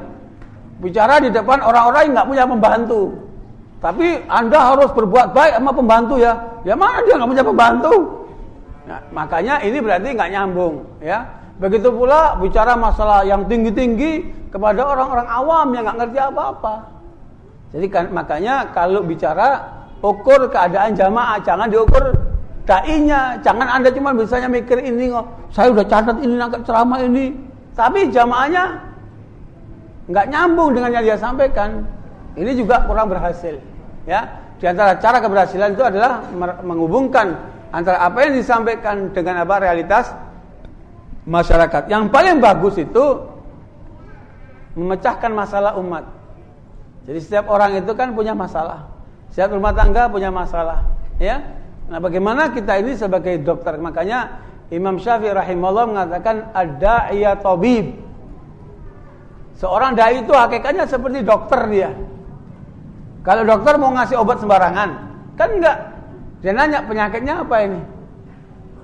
bicara di depan orang-orang yang nggak punya pembantu, tapi anda harus berbuat baik sama pembantu ya. Ya mana dia nggak punya pembantu? Nah, makanya ini berarti nggak nyambung, ya. Begitu pula bicara masalah yang tinggi-tinggi kepada orang-orang awam yang nggak ngerti apa-apa. Jadi kan, makanya kalau bicara ukur keadaan jamaah, jangan diukur dainya. Jangan Anda cuma misalnya mikir ini, oh, saya udah catat ini nangkep ceramah ini. Tapi jamaahnya nggak nyambung dengan yang dia sampaikan. Ini juga kurang berhasil. Ya, di antara cara keberhasilan itu adalah menghubungkan antara apa yang disampaikan dengan apa realitas masyarakat. Yang paling bagus itu memecahkan masalah umat. Jadi setiap orang itu kan punya masalah. Setiap rumah tangga punya masalah, ya. Nah, bagaimana kita ini sebagai dokter? Makanya Imam Syafi'i rahimahullah mengatakan ada ia tabib. Seorang dai itu hakikatnya seperti dokter dia. Kalau dokter mau ngasih obat sembarangan, kan enggak. Dia nanya penyakitnya apa ini.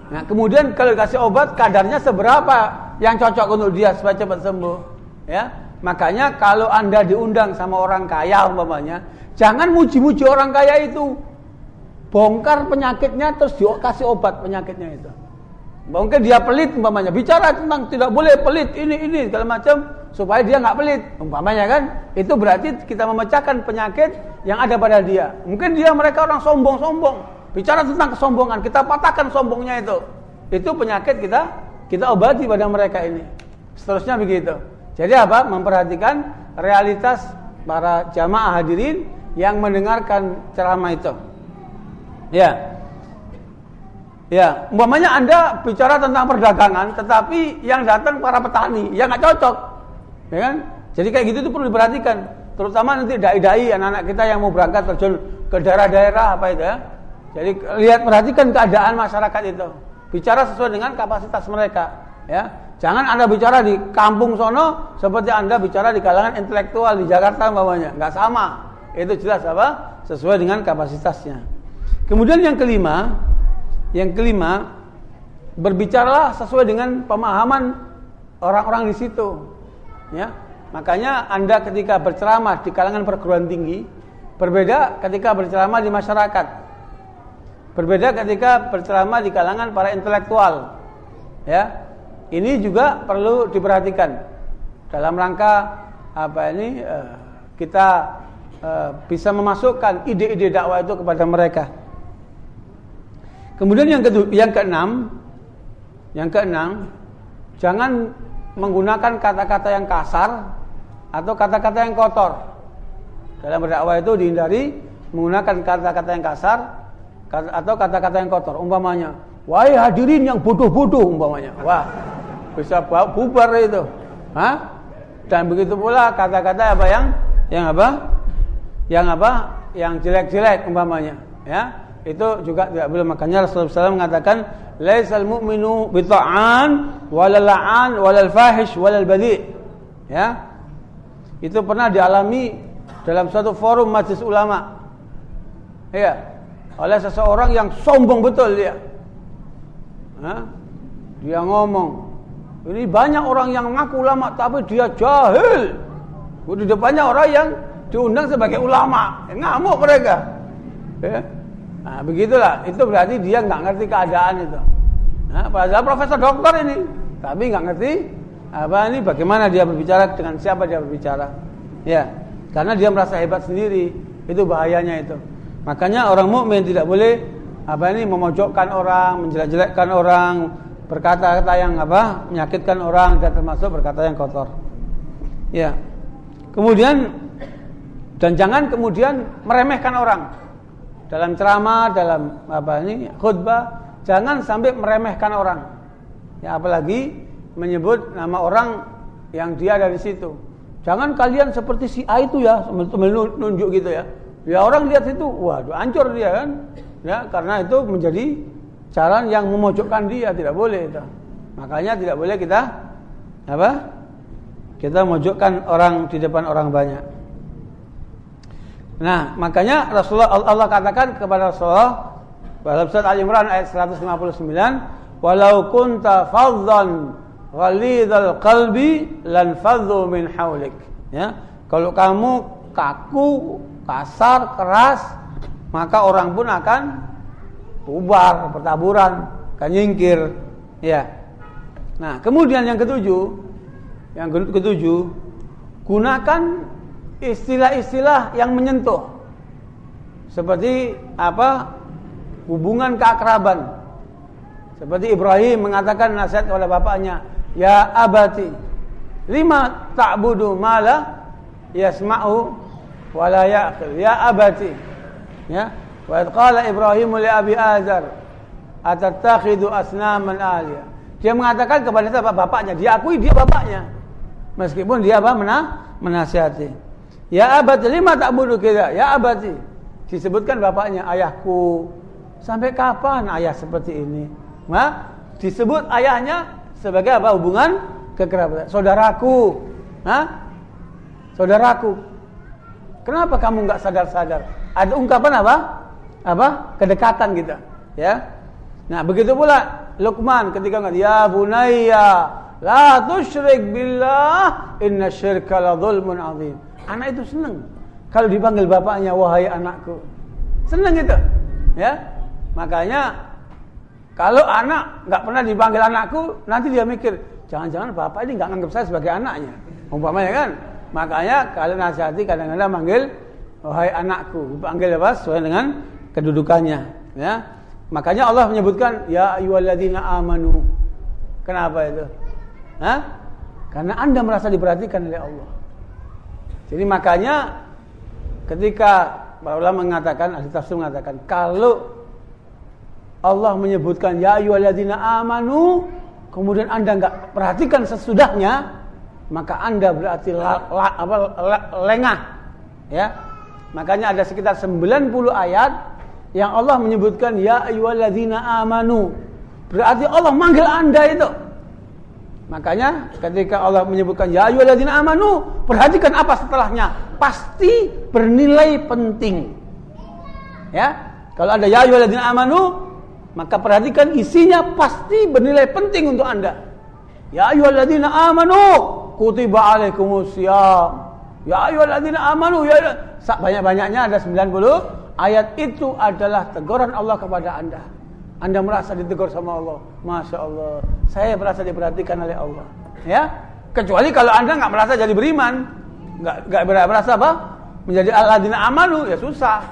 Nah, kemudian kalau dikasih obat kadarnya seberapa yang cocok untuk dia supaya cepat sembuh, ya. Makanya kalau Anda diundang sama orang kaya umpamanya, jangan muji-muji orang kaya itu. Bongkar penyakitnya terus dikasih obat penyakitnya itu. Mungkin dia pelit umpamanya, bicara tentang tidak boleh pelit ini ini segala macam supaya dia nggak pelit umpamanya kan. Itu berarti kita memecahkan penyakit yang ada pada dia. Mungkin dia mereka orang sombong-sombong, bicara tentang kesombongan, kita patahkan sombongnya itu. Itu penyakit kita kita obati pada mereka ini. Seterusnya begitu. Jadi apa? Memperhatikan realitas para jamaah hadirin yang mendengarkan ceramah itu. Ya. Ya, umpamanya Anda bicara tentang perdagangan, tetapi yang datang para petani, ya nggak cocok, ya kan? Jadi kayak gitu itu perlu diperhatikan, terutama nanti dai-dai anak-anak kita yang mau berangkat terjun ke daerah-daerah apa itu ya. Jadi lihat perhatikan keadaan masyarakat itu, bicara sesuai dengan kapasitas mereka, ya. Jangan Anda bicara di kampung sono seperti Anda bicara di kalangan intelektual di Jakarta umpamanya, nggak sama. Itu jelas apa? Sesuai dengan kapasitasnya. Kemudian yang kelima, yang kelima, berbicaralah sesuai dengan pemahaman orang-orang di situ. Ya. Makanya Anda ketika berceramah di kalangan perguruan tinggi berbeda ketika berceramah di masyarakat. Berbeda ketika berceramah di kalangan para intelektual. Ya. Ini juga perlu diperhatikan dalam rangka apa ini eh, kita eh, bisa memasukkan ide-ide dakwah itu kepada mereka. Kemudian yang kedua, yang keenam, yang keenam, jangan menggunakan kata-kata yang kasar atau kata-kata yang kotor. Dalam berdakwah itu dihindari menggunakan kata-kata yang kasar atau kata-kata yang kotor. Umpamanya, wahai hadirin yang bodoh-bodoh umpamanya. Wah, bisa bubar itu. Hah? Dan begitu pula kata-kata apa yang yang apa? Yang apa? Yang jelek-jelek umpamanya, ya itu juga tidak boleh makanya Rasulullah SAW mengatakan laisal mu'minu bita'an walal la'an walal fahish walal badi ya itu pernah dialami dalam satu forum majlis ulama ya oleh seseorang yang sombong betul dia ha? dia ngomong ini banyak orang yang mengaku ulama tapi dia jahil di depannya orang yang diundang sebagai ulama ngamuk mereka ya Nah, begitulah. Itu berarti dia nggak ngerti keadaan itu. Nah, padahal profesor dokter ini, tapi nggak ngerti apa ini bagaimana dia berbicara dengan siapa dia berbicara. Ya, karena dia merasa hebat sendiri. Itu bahayanya itu. Makanya orang mukmin tidak boleh apa ini memojokkan orang, menjelek-jelekkan orang, berkata-kata yang apa menyakitkan orang dan termasuk berkata yang kotor. Ya. Kemudian dan jangan kemudian meremehkan orang dalam ceramah, dalam apa ini khutbah, jangan sampai meremehkan orang. Ya apalagi menyebut nama orang yang dia dari situ. Jangan kalian seperti si A itu ya, menunjuk gitu ya. Ya orang lihat itu, waduh hancur dia kan. Ya, karena itu menjadi cara yang memojokkan dia, tidak boleh itu. Makanya tidak boleh kita apa? Kita memojokkan orang di depan orang banyak. Nah, makanya Rasulullah Allah katakan kepada Rasulullah dalam surat Al Imran ayat 159, "Walau kunta faddan ghalidhal qalbi lan faddu min haulik." Ya, kalau kamu kaku, kasar, keras, maka orang pun akan bubar, pertaburan, akan nyingkir. Ya. Nah, kemudian yang ketujuh, yang ketujuh, gunakan istilah-istilah yang menyentuh seperti apa hubungan keakraban seperti Ibrahim mengatakan nasihat oleh bapaknya ya abati lima ta'budu mala yasma'u wala ya'qil ya abati ya wa qala Ibrahim li Abi Azar atatakhidu asnaman aliya dia mengatakan kepada siapa bapaknya dia akui dia bapaknya meskipun dia apa menah menasihati Ya abad lima tak bunuh kita. Ya abadi. Disebutkan bapaknya ayahku. Sampai kapan ayah seperti ini? Ma, disebut ayahnya sebagai apa hubungan kekerabatan. Saudaraku. Hah? Saudaraku. Kenapa kamu nggak sadar-sadar? Ada ungkapan apa? Apa? Kedekatan kita. Ya. Nah, begitu pula Luqman ketika ngomong, "Ya bunayya, la tusyrik billah, inna syirka la dzulmun 'adzim." Anak itu senang kalau dipanggil bapaknya wahai anakku. Senang itu. Ya. Makanya Kalau anak nggak pernah dipanggil anakku, nanti dia mikir, jangan-jangan bapak ini nggak nganggap saya sebagai anaknya. Umpamanya kan. Makanya kalian nasihati kadang-kadang manggil wahai anakku, panggil apa sesuai dengan kedudukannya, ya. Makanya Allah menyebutkan ya ayyuhalladzina amanu. Kenapa itu? Hah? Karena Anda merasa diperhatikan oleh Allah. Jadi makanya ketika para ulama mengatakan, ahli tafsir mengatakan kalau Allah menyebutkan ya ayyuhalladzina amanu, kemudian Anda enggak perhatikan sesudahnya, maka Anda berarti la, la, apa, la, lengah. Ya. Makanya ada sekitar 90 ayat yang Allah menyebutkan ya ayyuhalladzina amanu. Berarti Allah manggil Anda itu. Makanya ketika Allah menyebutkan ya ayyuhalladzina amanu, perhatikan apa setelahnya. Pasti bernilai penting. Ya. Kalau ada ya ayyuhalladzina amanu, maka perhatikan isinya pasti bernilai penting untuk Anda. Ya ayyuhalladzina amanu, kutiba alaikumusiyam. Ya ayyuhalladzina amanu, ya banyak-banyaknya ada 90 ayat itu adalah teguran Allah kepada Anda. Anda merasa ditegur sama Allah. Masya Allah. Saya merasa diperhatikan oleh Allah. Ya. Kecuali kalau Anda nggak merasa jadi beriman. nggak nggak merasa apa? Menjadi aladina amanu. Ya susah.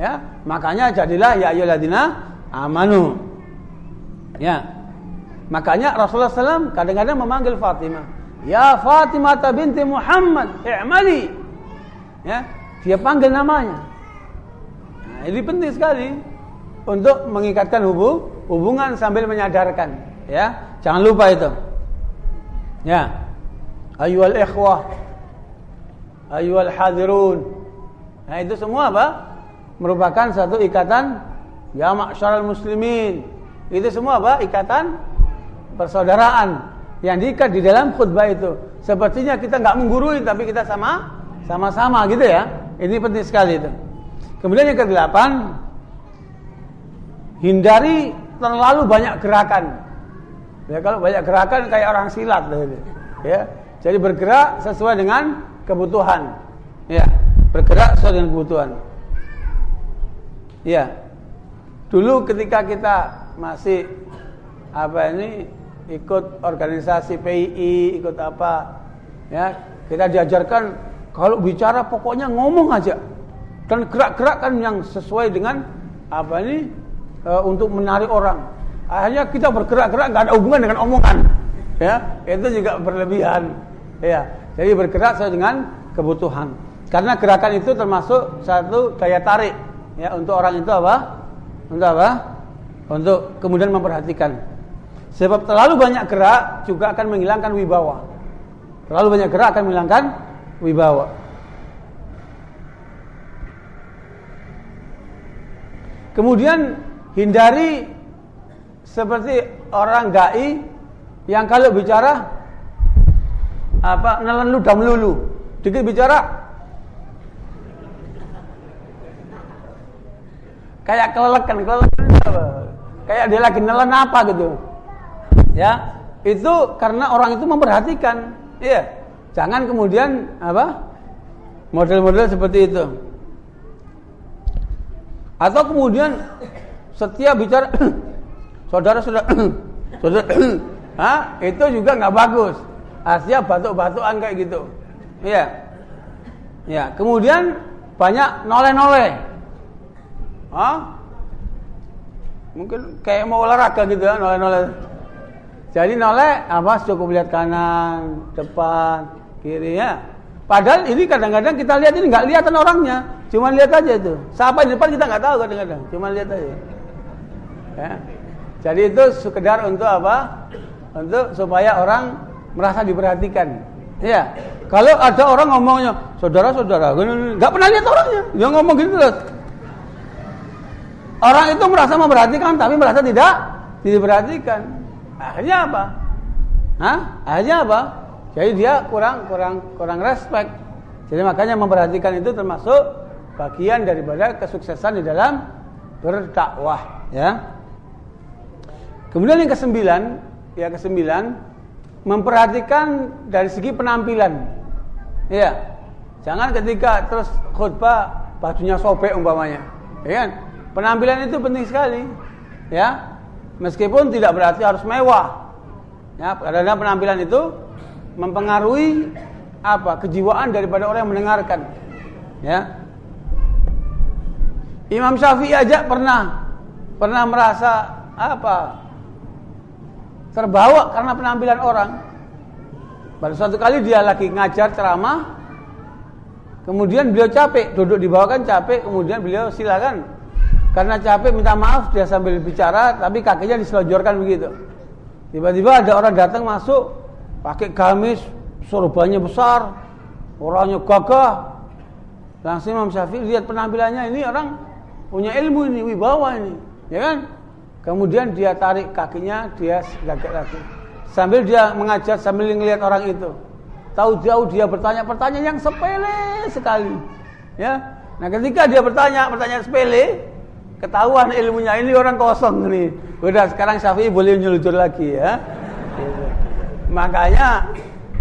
Ya. Makanya jadilah ya ayyuhalladzina amanu. Ya. Makanya Rasulullah SAW kadang-kadang memanggil Fatimah. Ya Fatimah binti Muhammad, i'mali. Ya. Dia panggil namanya. Nah, ini penting sekali untuk mengikatkan hubung, hubungan sambil menyadarkan, ya. Jangan lupa itu. Ya. Ayyuhal ikhwah. Ayyuhal hadirun. Nah, itu semua apa? Merupakan satu ikatan ya ma'syaral muslimin. Itu semua apa? Ikatan persaudaraan yang diikat di dalam khutbah itu. Sepertinya kita nggak menggurui tapi kita sama sama-sama gitu ya. Ini penting sekali itu. Kemudian yang kedelapan, hindari terlalu banyak gerakan. Ya kalau banyak gerakan kayak orang silat gitu. Ya. Jadi bergerak sesuai dengan kebutuhan. Ya, bergerak sesuai dengan kebutuhan. Ya. Dulu ketika kita masih apa ini ikut organisasi PII, ikut apa, ya kita diajarkan kalau bicara pokoknya ngomong aja dan gerak-gerak kan yang sesuai dengan apa ini e, untuk menarik orang. Akhirnya kita bergerak-gerak nggak ada hubungan dengan omongan. Ya, itu juga berlebihan. Ya, jadi bergerak sesuai dengan kebutuhan. Karena gerakan itu termasuk satu daya tarik ya untuk orang itu apa? Untuk apa? Untuk kemudian memperhatikan. Sebab terlalu banyak gerak juga akan menghilangkan wibawa. Terlalu banyak gerak akan menghilangkan wibawa. Kemudian hindari seperti orang dai yang kalau bicara apa nelan ludam lulu. Dikit bicara kayak kelelekan, kelelekan kayak dia lagi nelan apa gitu. Ya, itu karena orang itu memperhatikan. Iya. Jangan kemudian apa? Model-model seperti itu. Atau kemudian setiap bicara saudara sudah saudara ah itu juga nggak bagus. Artinya batuk-batukan kayak gitu. Iya. Ya, kemudian banyak noleh-noleh. Mungkin kayak mau olahraga gitu ya, noleh-noleh. Jadi noleh apa cukup lihat kanan, depan, kiri ya. Padahal ini kadang-kadang kita lihat ini nggak lihatan orangnya, cuma lihat aja itu. Siapa di depan kita nggak tahu kadang-kadang, cuma lihat aja. Ya. Jadi itu sekedar untuk apa? Untuk supaya orang merasa diperhatikan. Ya. Kalau ada orang ngomongnya, saudara-saudara, nggak pernah lihat orangnya, dia ngomong gitu terus. Orang itu merasa memperhatikan, tapi merasa tidak diperhatikan. Akhirnya apa? Hah? Akhirnya apa? Jadi dia kurang kurang kurang respect. Jadi makanya memperhatikan itu termasuk bagian daripada kesuksesan di dalam berdakwah, ya. Kemudian yang kesembilan, ya kesembilan, memperhatikan dari segi penampilan. Ya. Jangan ketika terus khutbah bajunya sobek umpamanya. Ya kan? Penampilan itu penting sekali. Ya. Meskipun tidak berarti harus mewah. Ya, kadang-kadang penampilan itu mempengaruhi apa? kejiwaan daripada orang yang mendengarkan. Ya. Imam Syafi'i aja pernah pernah merasa apa? terbawa karena penampilan orang. Pada suatu kali dia lagi ngajar ceramah, kemudian beliau capek, duduk di bawah kan capek, kemudian beliau silakan. Karena capek minta maaf dia sambil bicara, tapi kakinya diselojorkan begitu. Tiba-tiba ada orang datang masuk pakai gamis, sorbannya besar, orangnya gagah. Langsung Imam Syafi'i lihat penampilannya ini orang punya ilmu ini, wibawa ini, ya kan? Kemudian dia tarik kakinya, dia gagak lagi. Sambil dia mengajar sambil melihat orang itu. Tahu jauh dia bertanya-pertanyaan yang sepele sekali. Ya. Nah, ketika dia bertanya pertanyaan sepele, ketahuan ilmunya ini orang kosong nih. Udah sekarang Syafi'i boleh nyelujur lagi ya. Makanya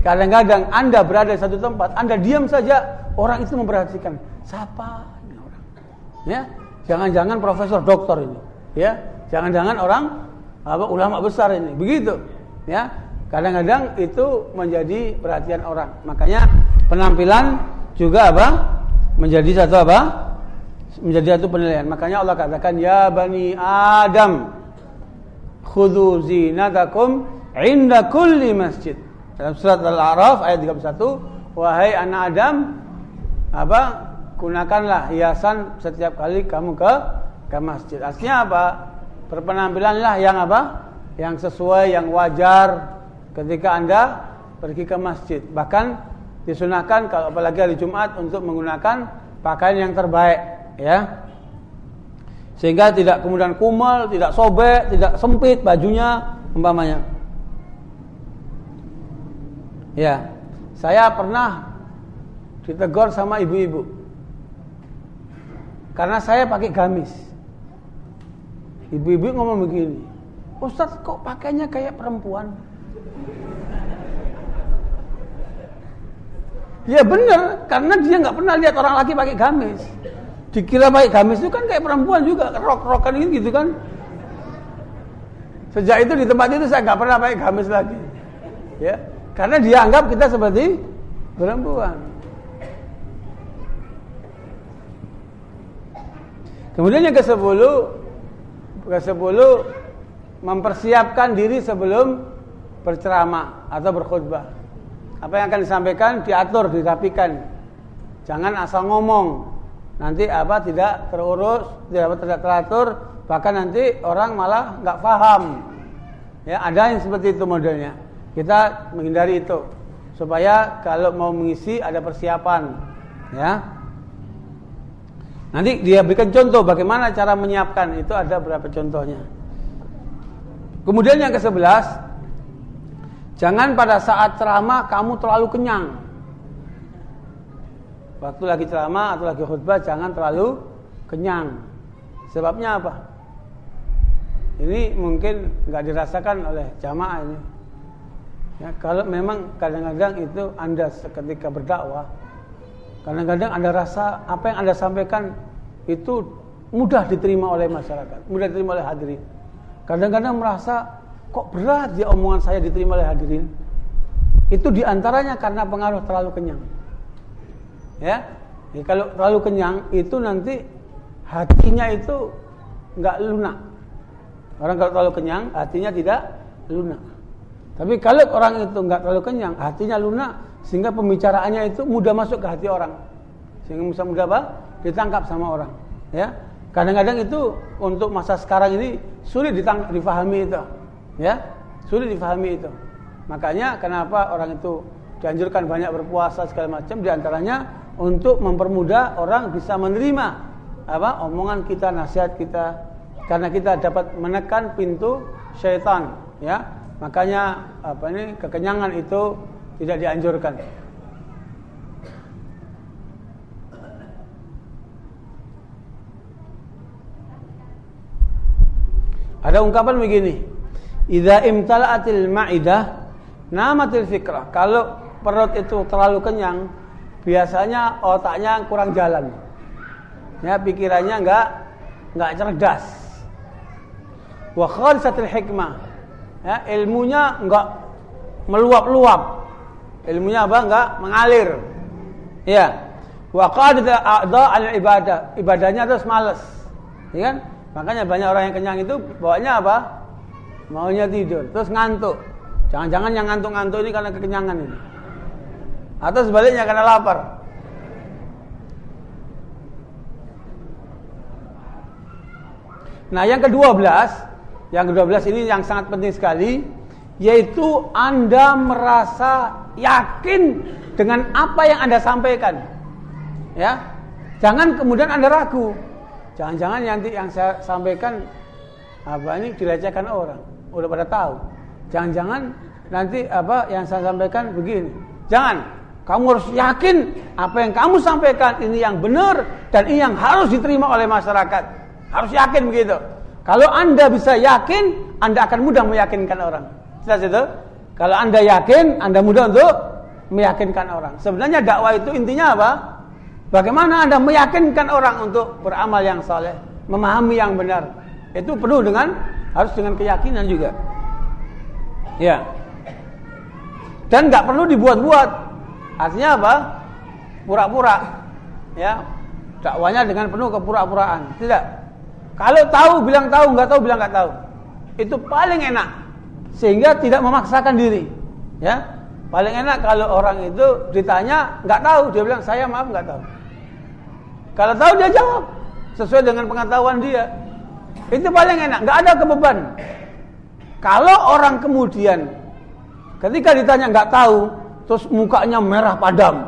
kadang-kadang Anda berada di satu tempat, Anda diam saja, orang itu memperhatikan. Siapa ini orang? Ya. Jangan-jangan profesor doktor ini, ya. Jangan-jangan orang apa ulama besar ini. Begitu ya kadang-kadang itu menjadi perhatian orang makanya penampilan juga apa menjadi satu apa menjadi satu penilaian. Makanya Allah katakan ya bani Adam khudhu zinatakum inda kulli masjid. Dalam surat Al-A'raf ayat 31 wahai anak Adam apa? Gunakanlah hiasan setiap kali kamu ke ke masjid. Artinya apa? Berpenampilanlah yang apa? Yang sesuai, yang wajar ketika Anda pergi ke masjid. Bahkan disunahkan kalau apalagi hari Jumat untuk menggunakan pakaian yang terbaik, ya. Sehingga tidak kemudian kumal, tidak sobek, tidak sempit bajunya umpamanya. Ya. Saya pernah ditegur sama ibu-ibu. Karena saya pakai gamis. Ibu-ibu ngomong begini, Ustaz kok pakainya kayak perempuan? Ya benar, karena dia nggak pernah lihat orang laki pakai gamis. Dikira pakai gamis itu kan kayak perempuan juga, rok-rokan ini gitu kan. Sejak itu di tempat itu saya nggak pernah pakai gamis lagi. Ya, karena dia anggap kita seperti perempuan. Kemudian yang ke-10 ke-10 mempersiapkan diri sebelum berceramah atau berkhutbah. Apa yang akan disampaikan diatur, dirapikan. Jangan asal ngomong. Nanti apa tidak terurus, tidak tidak teratur, bahkan nanti orang malah nggak paham. Ya, ada yang seperti itu modelnya. Kita menghindari itu supaya kalau mau mengisi ada persiapan, ya. Nanti dia berikan contoh bagaimana cara menyiapkan itu ada beberapa contohnya. Kemudian yang ke-11 Jangan pada saat ceramah kamu terlalu kenyang Waktu lagi ceramah atau lagi khutbah Jangan terlalu kenyang Sebabnya apa? Ini mungkin nggak dirasakan oleh jamaah ini ya, Kalau memang kadang-kadang itu Anda ketika berdakwah Kadang-kadang Anda rasa apa yang Anda sampaikan Itu mudah diterima oleh masyarakat Mudah diterima oleh hadirin Kadang-kadang merasa kok berat ya omongan saya diterima oleh hadirin. Itu di antaranya karena pengaruh terlalu kenyang. Ya, Jadi kalau terlalu kenyang itu nanti hatinya itu nggak lunak. Orang kalau terlalu kenyang hatinya tidak lunak. Tapi kalau orang itu nggak terlalu kenyang hatinya lunak sehingga pembicaraannya itu mudah masuk ke hati orang. Sehingga bisa mudah apa? Ditangkap sama orang. Ya, Kadang-kadang itu untuk masa sekarang ini sulit ditang difahami itu. Ya, sulit difahami itu. Makanya kenapa orang itu dianjurkan banyak berpuasa segala macam di antaranya untuk mempermudah orang bisa menerima apa omongan kita, nasihat kita karena kita dapat menekan pintu syaitan ya. Makanya apa ini kekenyangan itu tidak dianjurkan. Ada ungkapan begini. Idza imtala'atil ma'idah namatil fikrah. Kalau perut itu terlalu kenyang, biasanya otaknya kurang jalan. Ya, pikirannya enggak enggak cerdas. wa khalisatil hikmah. Ya, ilmunya enggak meluap-luap. Ilmunya apa? Enggak mengalir. Ya. Wa qadat a'dha al ibadah. Ibadahnya terus malas. Ya kan? Makanya banyak orang yang kenyang itu bawanya apa? Maunya tidur, terus ngantuk. Jangan-jangan yang ngantuk-ngantuk ini karena kekenyangan ini. Atau sebaliknya karena lapar. Nah, yang ke-12, yang ke-12 ini yang sangat penting sekali yaitu Anda merasa yakin dengan apa yang Anda sampaikan. Ya. Jangan kemudian Anda ragu. Jangan-jangan nanti yang saya sampaikan apa ini dilecehkan orang. Udah pada tahu. Jangan-jangan nanti apa yang saya sampaikan begini. Jangan. Kamu harus yakin apa yang kamu sampaikan ini yang benar dan ini yang harus diterima oleh masyarakat. Harus yakin begitu. Kalau Anda bisa yakin, Anda akan mudah meyakinkan orang. Jelas itu? Kalau Anda yakin, Anda mudah untuk meyakinkan orang. Sebenarnya dakwah itu intinya apa? Bagaimana Anda meyakinkan orang untuk beramal yang saleh, memahami yang benar. Itu perlu dengan harus dengan keyakinan juga. Ya. Dan nggak perlu dibuat-buat. Artinya apa? Pura-pura. Ya. Dakwanya dengan penuh kepura-puraan. Tidak. Kalau tahu bilang tahu, nggak tahu bilang nggak tahu. Itu paling enak. Sehingga tidak memaksakan diri. Ya. Paling enak kalau orang itu ditanya nggak tahu, dia bilang saya maaf nggak tahu. Kalau tahu dia jawab sesuai dengan pengetahuan dia. Itu paling enak, nggak ada kebeban. Kalau orang kemudian ketika ditanya nggak tahu, terus mukanya merah padam,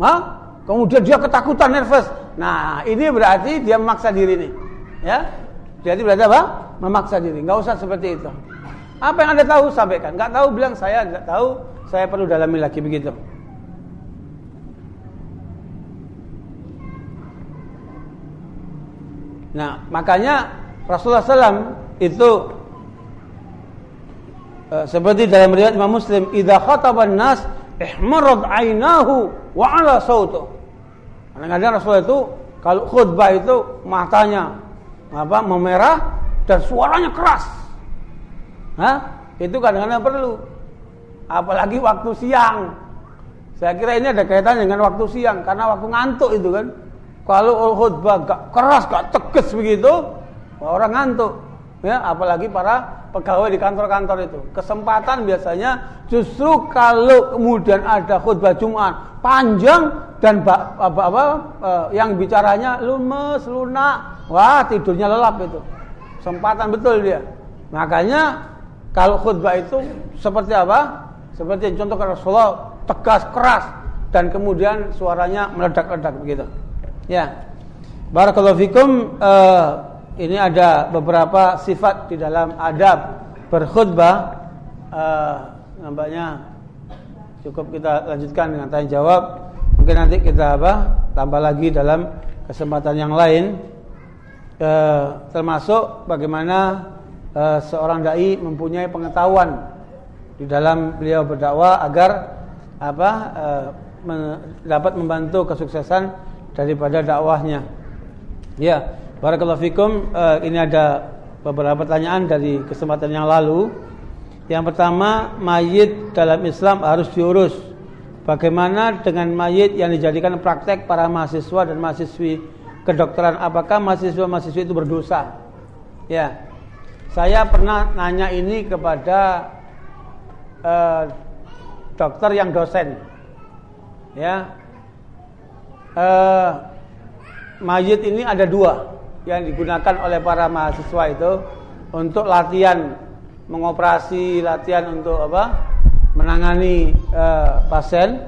Hah? kemudian dia ketakutan, nervous. Nah, ini berarti dia memaksa diri nih, ya. Jadi berarti apa? Memaksa diri. Nggak usah seperti itu. Apa yang anda tahu sampaikan. Nggak tahu bilang saya nggak tahu, saya perlu dalami lagi begitu. Nah, makanya Rasulullah SAW itu uh, seperti dalam riwayat Imam Muslim, "Idza khataban nas ihmarad ainahu wa ala sautu." Kadang-kadang Rasulullah itu kalau khutbah itu matanya apa memerah dan suaranya keras. Hah? Itu kadang-kadang perlu. Apalagi waktu siang. Saya kira ini ada kaitan dengan waktu siang karena waktu ngantuk itu kan. Kalau khutbah gak keras, gak tegas begitu, orang ngantuk. Ya, apalagi para pegawai di kantor-kantor itu. Kesempatan biasanya justru kalau kemudian ada khutbah Jumat panjang dan apa, apa, eh, yang bicaranya lumes, lunak, wah tidurnya lelap itu. Kesempatan betul dia. Makanya kalau khutbah itu seperti apa? Seperti contoh Rasulullah tegas keras dan kemudian suaranya meledak-ledak begitu. Ya. Barakallahu fikum uh, ini ada beberapa sifat di dalam adab. Berkhutbah uh, nampaknya cukup kita lanjutkan dengan tanya jawab. Mungkin nanti kita apa tambah lagi dalam kesempatan yang lain. Uh, termasuk bagaimana uh, seorang dai mempunyai pengetahuan di dalam beliau berdakwah agar apa uh, dapat membantu kesuksesan daripada dakwahnya. Ya Barakallahu fikum uh, ini ada beberapa pertanyaan dari kesempatan yang lalu. Yang pertama, mayit dalam Islam harus diurus. Bagaimana dengan mayit yang dijadikan praktek para mahasiswa dan mahasiswi kedokteran? Apakah mahasiswa-mahasiswi itu berdosa? Ya, saya pernah nanya ini kepada uh, dokter yang dosen. Ya, uh, mayit ini ada dua yang digunakan oleh para mahasiswa itu untuk latihan mengoperasi, latihan untuk apa? menangani uh, pasien.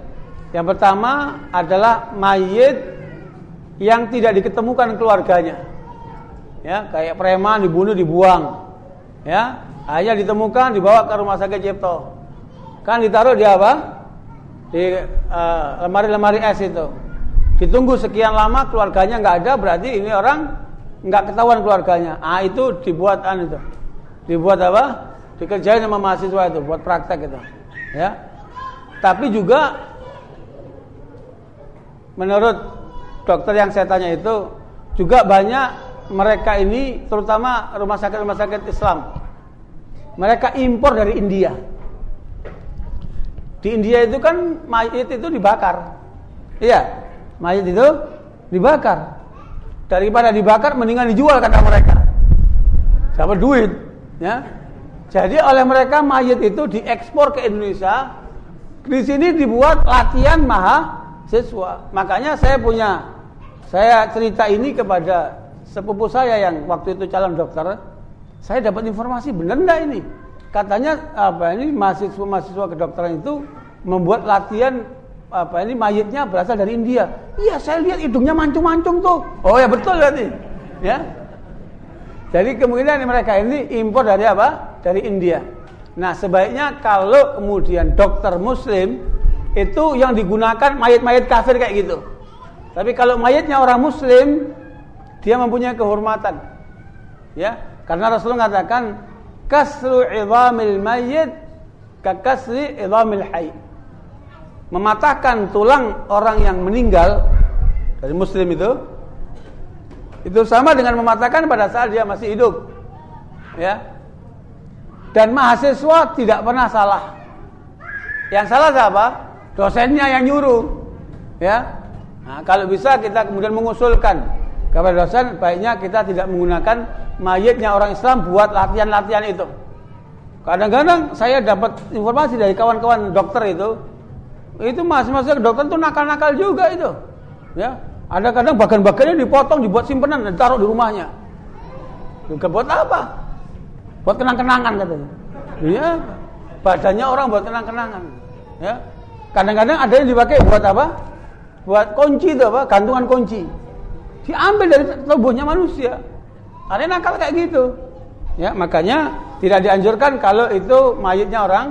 Yang pertama adalah mayit yang tidak diketemukan keluarganya. Ya, kayak preman dibunuh dibuang. Ya, hanya ditemukan dibawa ke rumah sakit Cipto. Kan ditaruh di apa? Di eh, lemari-lemari es itu. Ditunggu sekian lama keluarganya nggak ada berarti ini orang nggak ketahuan keluarganya. Ah itu dibuat an itu. Dibuat apa? Dikerjain sama mahasiswa itu buat praktek itu. Ya. Tapi juga menurut dokter yang saya tanya itu juga banyak mereka ini terutama rumah sakit-rumah sakit Islam. Mereka impor dari India. Di India itu kan mayat itu dibakar. Iya, mayat itu dibakar. Daripada dibakar mendingan dijual kata mereka. Dapat duit, ya. Jadi oleh mereka mayat itu diekspor ke Indonesia. Di sini dibuat latihan mahasiswa. Makanya saya punya saya cerita ini kepada sepupu saya yang waktu itu calon dokter. Saya dapat informasi benar enggak ini? Katanya apa ini mahasiswa-mahasiswa kedokteran itu membuat latihan apa ini mayitnya berasal dari India. Iya, saya lihat hidungnya mancung-mancung tuh. Oh ya betul berarti. Ya. Jadi kemungkinan mereka ini impor dari apa? Dari India. Nah, sebaiknya kalau kemudian dokter muslim itu yang digunakan mayat-mayat kafir kayak gitu. Tapi kalau mayatnya orang muslim, dia mempunyai kehormatan. Ya, karena Rasulullah mengatakan kasru idhamil mayyit ka kasri idhamil hayy mematahkan tulang orang yang meninggal dari muslim itu itu sama dengan mematahkan pada saat dia masih hidup ya. Dan mahasiswa tidak pernah salah. Yang salah siapa? Dosennya yang nyuruh ya. Nah, kalau bisa kita kemudian mengusulkan kepada dosen baiknya kita tidak menggunakan mayatnya orang Islam buat latihan-latihan itu. Kadang-kadang saya dapat informasi dari kawan-kawan dokter itu itu mas-mas dokter itu nakal-nakal juga itu. Ya, ada kadang bagian-bagiannya dipotong, dibuat simpenan dan taruh di rumahnya. Juga buat apa? Buat kenang-kenangan katanya. Iya, badannya orang buat kenang-kenangan. Ya, kadang-kadang ada yang dipakai buat apa? Buat kunci itu apa? Gantungan kunci. Diambil dari tubuhnya manusia. Ada yang nakal kayak gitu. Ya, makanya tidak dianjurkan kalau itu mayatnya orang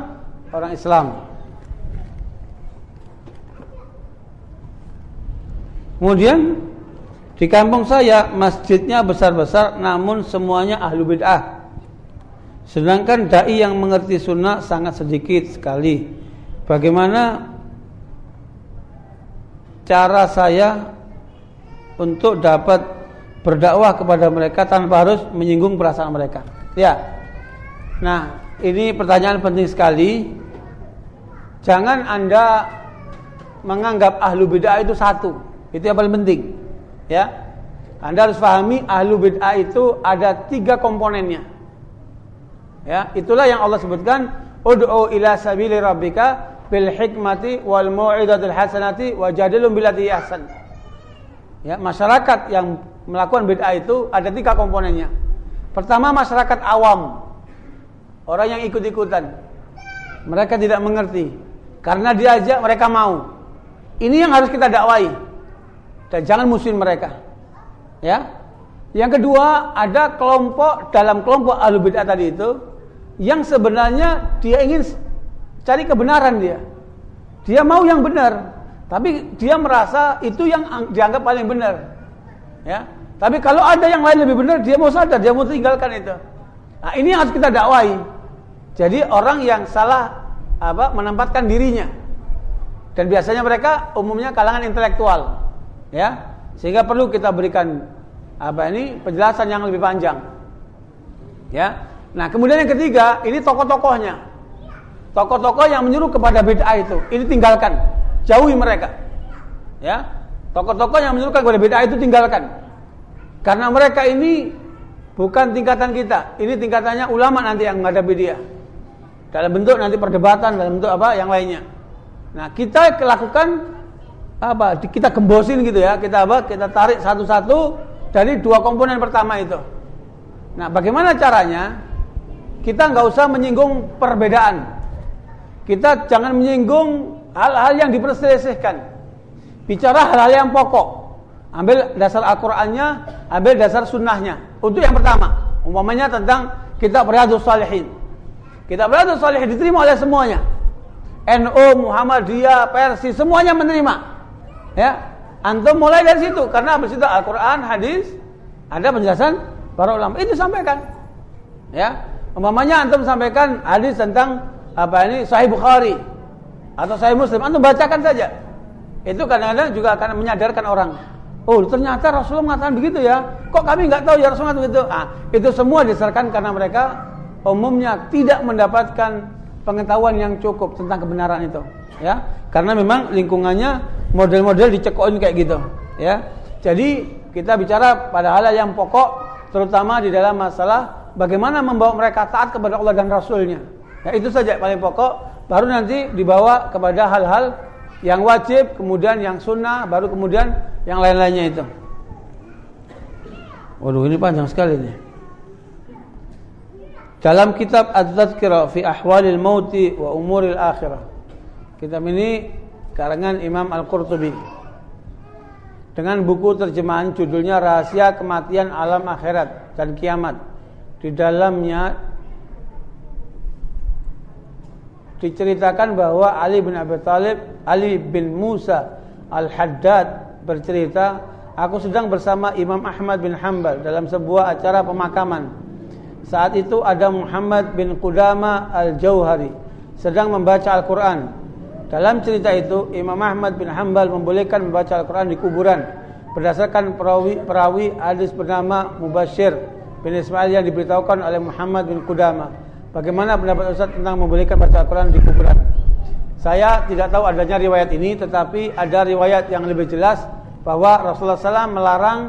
orang Islam. Kemudian di kampung saya masjidnya besar-besar namun semuanya ahlu bid'ah. Sedangkan dai yang mengerti sunnah sangat sedikit sekali. Bagaimana cara saya untuk dapat berdakwah kepada mereka tanpa harus menyinggung perasaan mereka? Ya. Nah, ini pertanyaan penting sekali. Jangan Anda menganggap ahlu bid'ah itu satu. Itu yang paling penting. Ya. Anda harus pahami ahlu bid'ah itu ada tiga komponennya. Ya, itulah yang Allah sebutkan ud'u ila sabili rabbika bil hikmati wal mau'izatil hasanati wajadilhum billati ahsan. Ya, masyarakat yang melakukan bid'ah itu ada tiga komponennya. Pertama masyarakat awam. Orang yang ikut-ikutan. Mereka tidak mengerti. Karena diajak mereka mau. Ini yang harus kita dakwai dan jangan musuhin mereka. Ya. Yang kedua, ada kelompok dalam kelompok ahlu bid'ah tadi itu yang sebenarnya dia ingin cari kebenaran dia. Dia mau yang benar, tapi dia merasa itu yang dianggap paling benar. Ya. Tapi kalau ada yang lain lebih benar, dia mau sadar, dia mau tinggalkan itu. Nah, ini yang harus kita dakwai. Jadi orang yang salah apa menempatkan dirinya. Dan biasanya mereka umumnya kalangan intelektual ya? Sehingga perlu kita berikan apa ini penjelasan yang lebih panjang. Ya? Nah kemudian yang ketiga ini tokoh-tokohnya. Tokoh-tokoh yang menyuruh kepada bid'ah itu. Ini tinggalkan. Jauhi mereka. Ya? Tokoh-tokoh yang menyuruh kepada bid'ah itu tinggalkan. Karena mereka ini bukan tingkatan kita. Ini tingkatannya ulama nanti yang menghadapi dia. Dalam bentuk nanti perdebatan dalam bentuk apa yang lainnya. Nah kita lakukan apa kita gembosin gitu ya kita apa kita tarik satu-satu dari dua komponen pertama itu. Nah bagaimana caranya? Kita nggak usah menyinggung perbedaan. Kita jangan menyinggung hal-hal yang diperselisihkan. Bicara hal-hal yang pokok. Ambil dasar Al-Qur'annya ambil dasar sunnahnya. Untuk yang pertama umpamanya tentang kita Riyadhus Salihin. Kita Riyadhus Salihin diterima oleh semuanya. NU, Muhammadiyah, Persi semuanya menerima Ya, antum mulai dari situ karena habis itu Al-Qur'an, hadis, ada penjelasan para ulama. Itu sampaikan. Ya. Umpamanya antum sampaikan hadis tentang apa ini Sahih Bukhari atau Sahih Muslim, antum bacakan saja. Itu kadang-kadang juga akan menyadarkan orang. Oh ternyata Rasulullah mengatakan begitu ya. Kok kami nggak tahu ya Rasulullah begitu? Ah, itu semua diserakan karena mereka umumnya tidak mendapatkan pengetahuan yang cukup tentang kebenaran itu. Ya, karena memang lingkungannya model-model dicekokin kayak gitu. Ya, jadi kita bicara pada hal yang pokok, terutama di dalam masalah bagaimana membawa mereka taat kepada Allah dan Rasulnya. Ya, itu saja paling pokok. Baru nanti dibawa kepada hal-hal yang wajib, kemudian yang sunnah, baru kemudian yang lain-lainnya itu. Waduh ini panjang sekali nih. Dalam kitab Ad-Tadhkirah fi Ahwalil Mauti wa Umuril Akhirah. Kitab ini karangan Imam Al-Qurtubi. Dengan buku terjemahan judulnya Rahasia Kematian Alam Akhirat dan Kiamat. Di dalamnya diceritakan bahwa Ali bin Abi Thalib, Ali bin Musa Al-Haddad bercerita, aku sedang bersama Imam Ahmad bin Hanbal dalam sebuah acara pemakaman. Saat itu ada Muhammad bin Qudama Al-Jauhari sedang membaca Al-Quran. Dalam cerita itu, Imam Ahmad bin Hanbal membolehkan membaca Al-Quran di kuburan berdasarkan perawi, perawi hadis bernama Mubashir bin Ismail yang diberitahukan oleh Muhammad bin Qudama. Bagaimana pendapat Ustaz tentang membolehkan baca Al-Quran di kuburan? Saya tidak tahu adanya riwayat ini, tetapi ada riwayat yang lebih jelas bahwa Rasulullah SAW melarang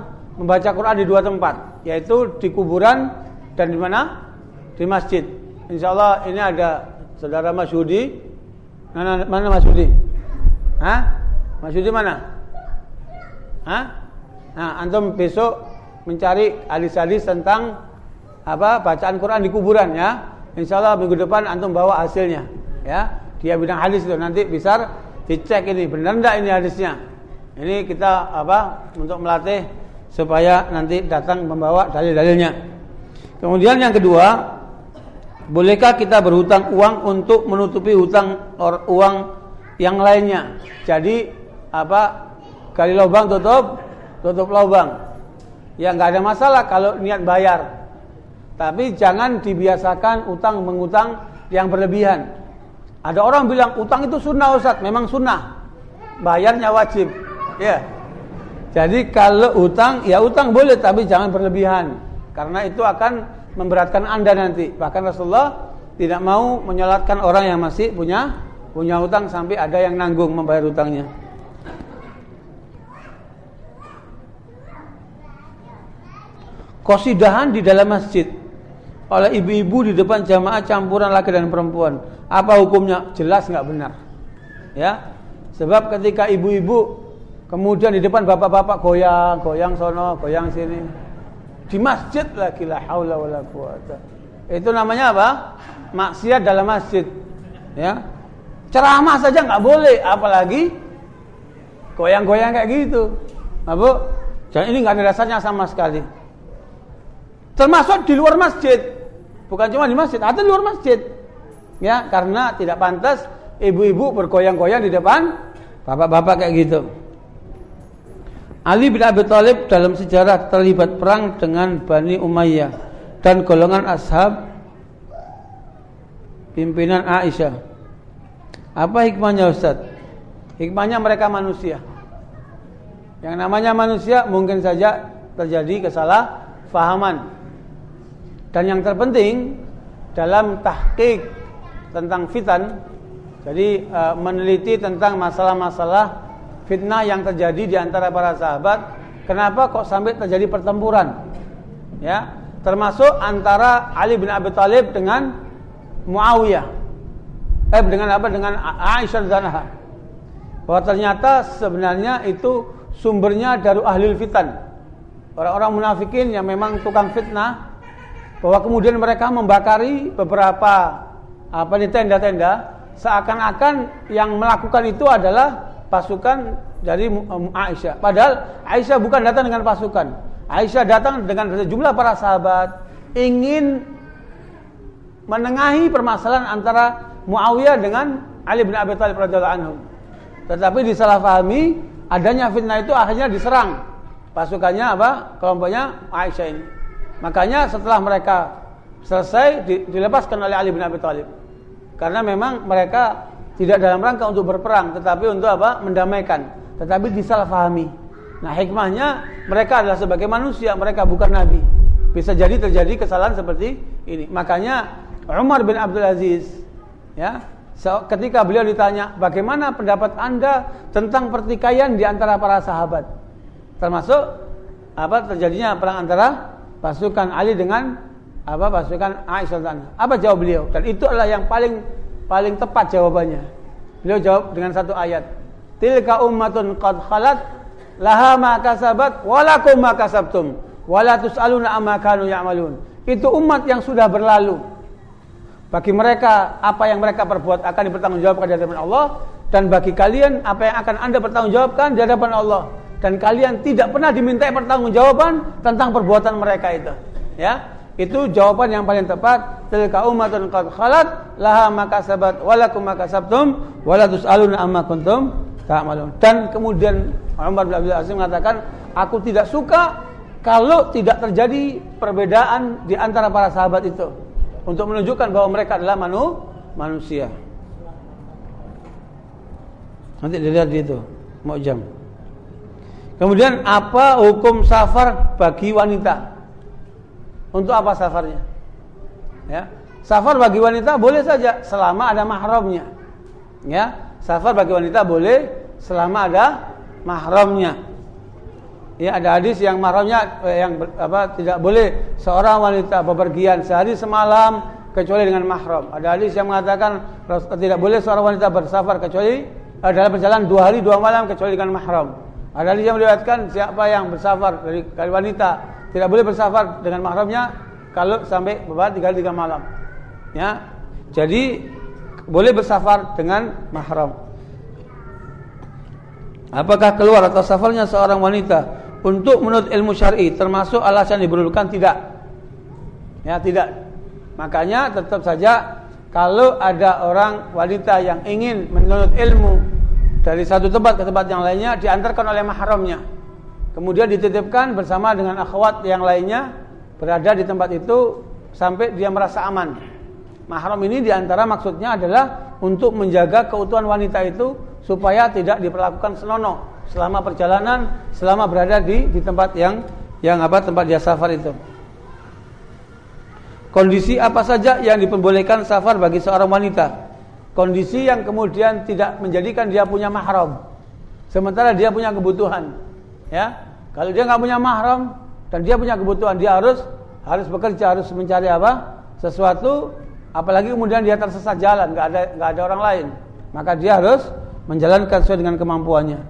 membaca Quran di dua tempat, yaitu di kuburan dan di mana? Di masjid. Insya Allah ini ada saudara Mas Yudi. Mana, mana Mas Yudi? Hah? Mas Yudi mana? Hah? Nah, antum besok mencari hadis-hadis tentang apa bacaan Quran di kuburan ya. Insya Allah minggu depan antum bawa hasilnya. Ya, dia bidang hadis itu nanti bisa dicek ini benar enggak ini hadisnya. Ini kita apa untuk melatih supaya nanti datang membawa dalil-dalilnya. Kemudian yang kedua, bolehkah kita berhutang uang untuk menutupi hutang or, uang yang lainnya? Jadi apa kali lubang tutup, tutup lubang. Ya nggak ada masalah kalau niat bayar. Tapi jangan dibiasakan utang mengutang yang berlebihan. Ada orang bilang utang itu sunnah Ustaz, memang sunnah. Bayarnya wajib. Ya. Jadi kalau utang ya utang boleh tapi jangan berlebihan karena itu akan memberatkan Anda nanti. Bahkan Rasulullah tidak mau menyolatkan orang yang masih punya punya utang sampai ada yang nanggung membayar utangnya. Kosidahan di dalam masjid oleh ibu-ibu di depan jamaah campuran laki dan perempuan. Apa hukumnya? Jelas nggak benar. Ya. Sebab ketika ibu-ibu kemudian di depan bapak-bapak goyang, goyang sono, goyang sini. Di masjid lagi la haula wala quwata. Itu namanya apa? Maksiat dalam masjid. Ya. Ceramah saja nggak boleh, apalagi goyang-goyang kayak gitu. Nah, Bu, jadi ini nggak ada dasarnya sama sekali. Termasuk di luar masjid. Bukan cuma di masjid, atau di luar masjid. Ya, karena tidak pantas ibu-ibu bergoyang-goyang di depan bapak-bapak kayak gitu. Ali bin Abi Thalib dalam sejarah terlibat perang dengan Bani Umayyah dan golongan ashab pimpinan Aisyah. Apa hikmahnya Ustaz? Hikmahnya mereka manusia. Yang namanya manusia mungkin saja terjadi kesalahpahaman. Dan yang terpenting dalam tahqiq tentang fitan, jadi e, meneliti tentang masalah-masalah fitnah yang terjadi di antara para sahabat, kenapa kok sampai terjadi pertempuran? Ya, termasuk antara Ali bin Abi Thalib dengan Muawiyah. Eh dengan apa? Dengan Aisyah Zanah. Bahwa ternyata sebenarnya itu sumbernya dari ahli fitan. Orang-orang munafikin yang memang tukang fitnah bahwa kemudian mereka membakari beberapa apa di tenda-tenda seakan-akan yang melakukan itu adalah pasukan dari Aisyah. Padahal Aisyah bukan datang dengan pasukan. Aisyah datang dengan sejumlah para sahabat ingin menengahi permasalahan antara Muawiyah dengan Ali bin Abi Thalib radhiyallahu anhu. Tetapi disalahpahami adanya fitnah itu akhirnya diserang pasukannya apa? kelompoknya Aisyah ini. Makanya setelah mereka selesai dilepaskan oleh Ali bin Abi Thalib. Karena memang mereka tidak dalam rangka untuk berperang, tetapi untuk apa? Mendamaikan. Tetapi disalahfahami. Nah, hikmahnya mereka adalah sebagai manusia, mereka bukan nabi. Bisa jadi terjadi kesalahan seperti ini. Makanya Umar bin Abdul Aziz ya, ketika beliau ditanya, "Bagaimana pendapat Anda tentang pertikaian di antara para sahabat?" Termasuk apa terjadinya perang antara pasukan Ali dengan apa pasukan Aisyah Apa jawab beliau? Dan itu adalah yang paling paling tepat jawabannya. Beliau jawab dengan satu ayat. Tilka ummatun qad khalat laha ma kasabat walakum ma kasabtum wala tusaluna amma kanu ya'malun. Itu umat yang sudah berlalu. Bagi mereka apa yang mereka perbuat akan dipertanggungjawabkan di hadapan Allah dan bagi kalian apa yang akan Anda pertanggungjawabkan di hadapan Allah dan kalian tidak pernah dimintai pertanggungjawaban tentang perbuatan mereka itu. Ya. Itu jawaban yang paling tepat. Tilka ummatun qad khalat laha ma kasabat walakum ma kasabtum wala tusaluna amma kuntum ta'malun. Dan kemudian Umar bin Abdul Aziz mengatakan, "Aku tidak suka kalau tidak terjadi perbedaan di antara para sahabat itu untuk menunjukkan bahwa mereka adalah manu, manusia." Nanti dilihat di itu, mau jam. Kemudian apa hukum safar bagi wanita? Untuk apa safarnya? Ya. Safar bagi wanita boleh saja selama ada mahramnya. Ya, safar bagi wanita boleh selama ada mahramnya. Ya, ada hadis yang mahramnya eh, yang apa tidak boleh seorang wanita bepergian sehari semalam kecuali dengan mahram. Ada hadis yang mengatakan tidak boleh seorang wanita bersafar kecuali eh, dalam perjalanan dua hari dua malam kecuali dengan mahram. Ada hadis yang meriwayatkan siapa yang bersafar dari, wanita tidak boleh bersafar dengan mahramnya kalau sampai beberapa tiga tiga malam. Ya, jadi boleh bersafar dengan mahram. Apakah keluar atau safarnya seorang wanita untuk menurut ilmu syar'i termasuk alasan diperlukan tidak? Ya, tidak. Makanya tetap saja kalau ada orang wanita yang ingin menurut ilmu dari satu tempat ke tempat yang lainnya diantarkan oleh mahramnya Kemudian dititipkan bersama dengan akhwat yang lainnya berada di tempat itu sampai dia merasa aman. Mahram ini di antara maksudnya adalah untuk menjaga keutuhan wanita itu supaya tidak diperlakukan senonoh selama perjalanan, selama berada di di tempat yang yang apa tempat dia safar itu. Kondisi apa saja yang diperbolehkan safar bagi seorang wanita? Kondisi yang kemudian tidak menjadikan dia punya mahram. Sementara dia punya kebutuhan. Ya, kalau dia nggak punya mahram dan dia punya kebutuhan, dia harus harus bekerja, harus mencari apa? Sesuatu, apalagi kemudian dia tersesat jalan, nggak ada nggak ada orang lain, maka dia harus menjalankan sesuai dengan kemampuannya.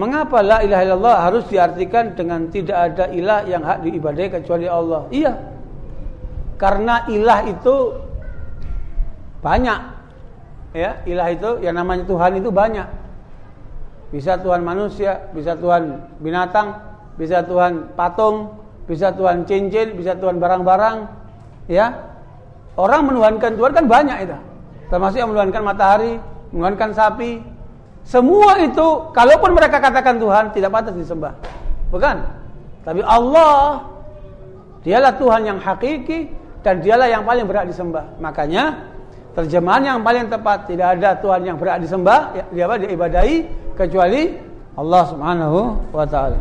Mengapa la ilaha illallah harus diartikan dengan tidak ada ilah yang hak diibadai kecuali Allah? Iya. Karena ilah itu banyak. Ya, ilah itu yang namanya Tuhan itu banyak. Bisa Tuhan manusia, bisa Tuhan binatang, bisa Tuhan patung, bisa Tuhan cincin, bisa Tuhan barang-barang. Ya, orang menuhankan Tuhan kan banyak itu. Termasuk yang menuhankan matahari, menuhankan sapi. Semua itu, kalaupun mereka katakan Tuhan, tidak patut disembah. Bukan? Tapi Allah, dialah Tuhan yang hakiki dan dialah yang paling berat disembah. Makanya terjemahan yang paling tepat tidak ada Tuhan yang berat disembah, ya, apa diibadahi kecuali Allah Subhanahu wa taala.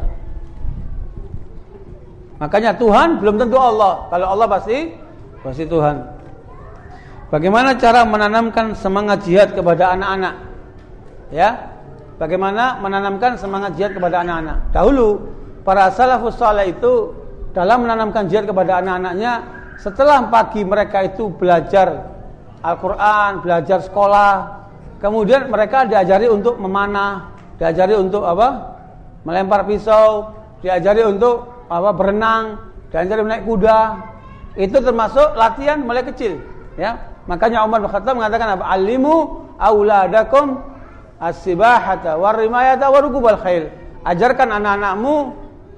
Makanya Tuhan belum tentu Allah. Kalau Allah pasti pasti Tuhan. Bagaimana cara menanamkan semangat jihad kepada anak-anak? Ya. Bagaimana menanamkan semangat jihad kepada anak-anak? Dahulu para salafus saleh itu dalam menanamkan jihad kepada anak-anaknya setelah pagi mereka itu belajar Al-Quran, belajar sekolah, Kemudian mereka diajari untuk memanah, diajari untuk apa? Melempar pisau, diajari untuk apa? Berenang, diajari menaik kuda. Itu termasuk latihan mulai kecil, ya. Makanya Umar bin Khattab mengatakan apa? Alimu auladakum as-sibahata warimayata warukubal khail. Ajarkan anak-anakmu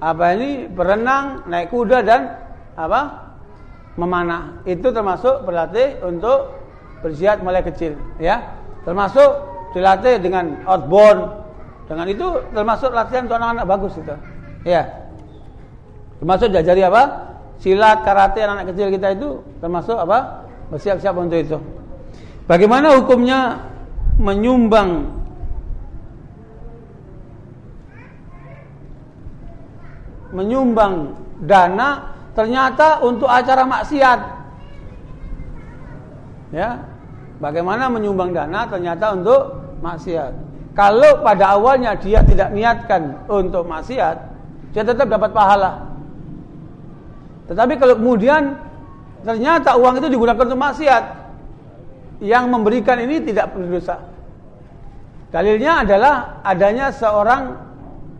apa ini berenang, naik kuda dan apa? memanah. Itu termasuk berlatih untuk berjihad mulai kecil, ya. Termasuk dilatih dengan outbound. Dengan itu termasuk latihan untuk anak-anak bagus itu. Ya. Termasuk diajari apa? Silat, karate anak-anak kecil kita itu termasuk apa? Bersiap-siap untuk itu. Bagaimana hukumnya menyumbang menyumbang dana ternyata untuk acara maksiat. Ya. Bagaimana menyumbang dana ternyata untuk maksiat. Kalau pada awalnya dia tidak niatkan untuk maksiat, dia tetap dapat pahala. Tetapi kalau kemudian ternyata uang itu digunakan untuk maksiat, yang memberikan ini tidak berdosa. Dalilnya adalah adanya seorang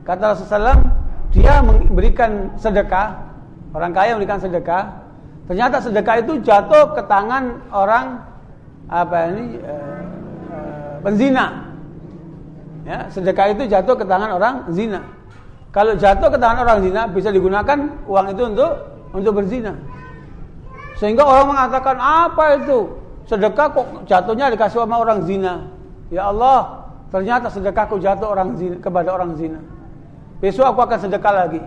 kata Rasulullah dia memberikan sedekah, orang kaya memberikan sedekah, ternyata sedekah itu jatuh ke tangan orang apa ini e, e, penzina. Ya, sedekah itu jatuh ke tangan orang zina. Kalau jatuh ke tangan orang zina bisa digunakan uang itu untuk untuk berzina. Sehingga orang mengatakan apa itu? Sedekah kok jatuhnya dikasih sama orang zina. Ya Allah, ternyata sedekahku jatuh orang zina, kepada orang zina. Besok aku akan sedekah lagi.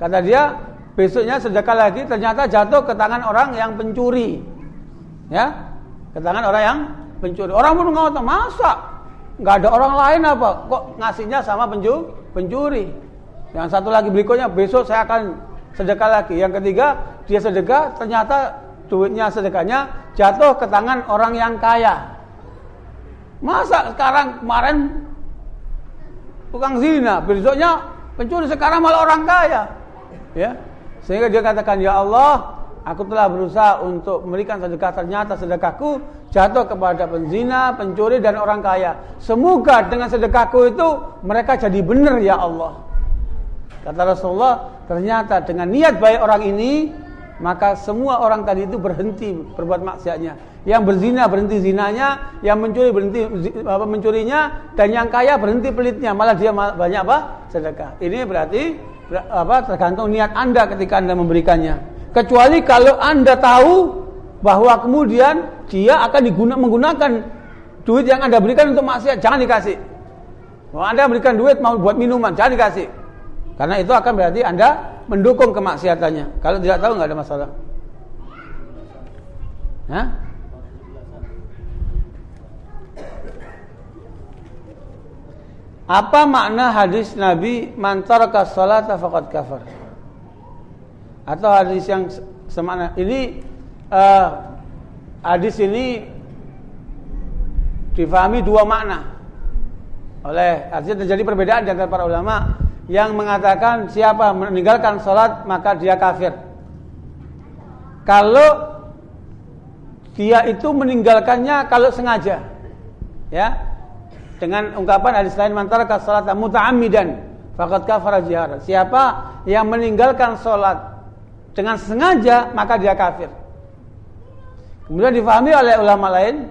Kata dia, besoknya sedekah lagi ternyata jatuh ke tangan orang yang pencuri. Ya, ke tangan orang yang pencuri. Orang pun ngomong, masa nggak ada orang lain apa? Kok ngasihnya sama pencuri? pencuri. Yang satu lagi berikutnya, besok saya akan sedekah lagi. Yang ketiga, dia sedekah ternyata duitnya sedekahnya jatuh ke tangan orang yang kaya. Masa sekarang kemarin tukang zina, besoknya pencuri sekarang malah orang kaya. Ya. Sehingga dia katakan, "Ya Allah, aku telah berusaha untuk memberikan sedekah ternyata sedekahku jatuh kepada penzina, pencuri dan orang kaya. Semoga dengan sedekahku itu mereka jadi benar ya Allah." Kata Rasulullah, ternyata dengan niat baik orang ini maka semua orang tadi itu berhenti berbuat maksiatnya. Yang berzina berhenti zinanya, yang mencuri berhenti apa mencurinya, dan yang kaya berhenti pelitnya. Malah dia banyak apa? Sedekah. Ini berarti apa? Tergantung niat anda ketika anda memberikannya. Kecuali kalau anda tahu bahwa kemudian dia akan digunakan menggunakan duit yang anda berikan untuk maksiat, jangan dikasih. Kalau anda berikan duit mau buat minuman, jangan dikasih. Karena itu akan berarti anda mendukung kemaksiatannya. Kalau tidak tahu nggak ada masalah. Hah? Apa makna hadis Nabi mantaraka salata faqad kafar? Atau hadis yang semakna ini uh, hadis ini difahami dua makna. Oleh artinya terjadi perbedaan di antara para ulama yang mengatakan siapa meninggalkan sholat maka dia kafir. Kalau dia itu meninggalkannya kalau sengaja, ya, dengan ungkapan hadis lain mantara salat muta'ammidan faqad kafara jihar. Siapa yang meninggalkan sholat dengan sengaja maka dia kafir. Kemudian difahami oleh ulama lain,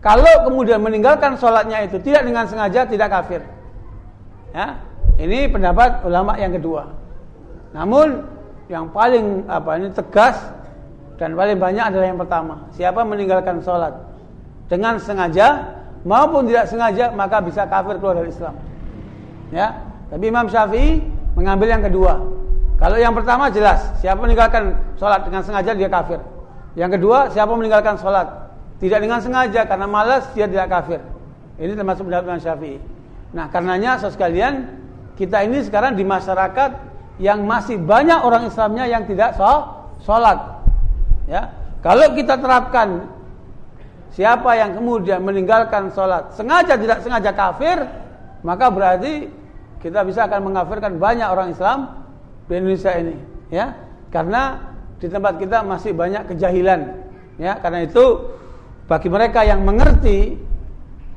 kalau kemudian meninggalkan sholatnya itu tidak dengan sengaja tidak kafir. Ya, ini pendapat ulama yang kedua. Namun yang paling apa ini tegas dan paling banyak adalah yang pertama. Siapa meninggalkan sholat dengan sengaja maupun tidak sengaja maka bisa kafir keluar dari Islam. Ya, tapi Imam Syafi'i mengambil yang kedua. Kalau yang pertama jelas, siapa meninggalkan sholat dengan sengaja dia kafir. Yang kedua, siapa meninggalkan sholat tidak dengan sengaja karena malas dia tidak kafir. Ini termasuk pendapat Imam Syafi'i. Nah, karenanya saudara sekalian, kita ini sekarang di masyarakat yang masih banyak orang Islamnya yang tidak sholat. Ya, kalau kita terapkan siapa yang kemudian meninggalkan sholat sengaja tidak sengaja kafir, maka berarti kita bisa akan mengafirkan banyak orang Islam di Indonesia ini. Ya, karena di tempat kita masih banyak kejahilan. Ya, karena itu bagi mereka yang mengerti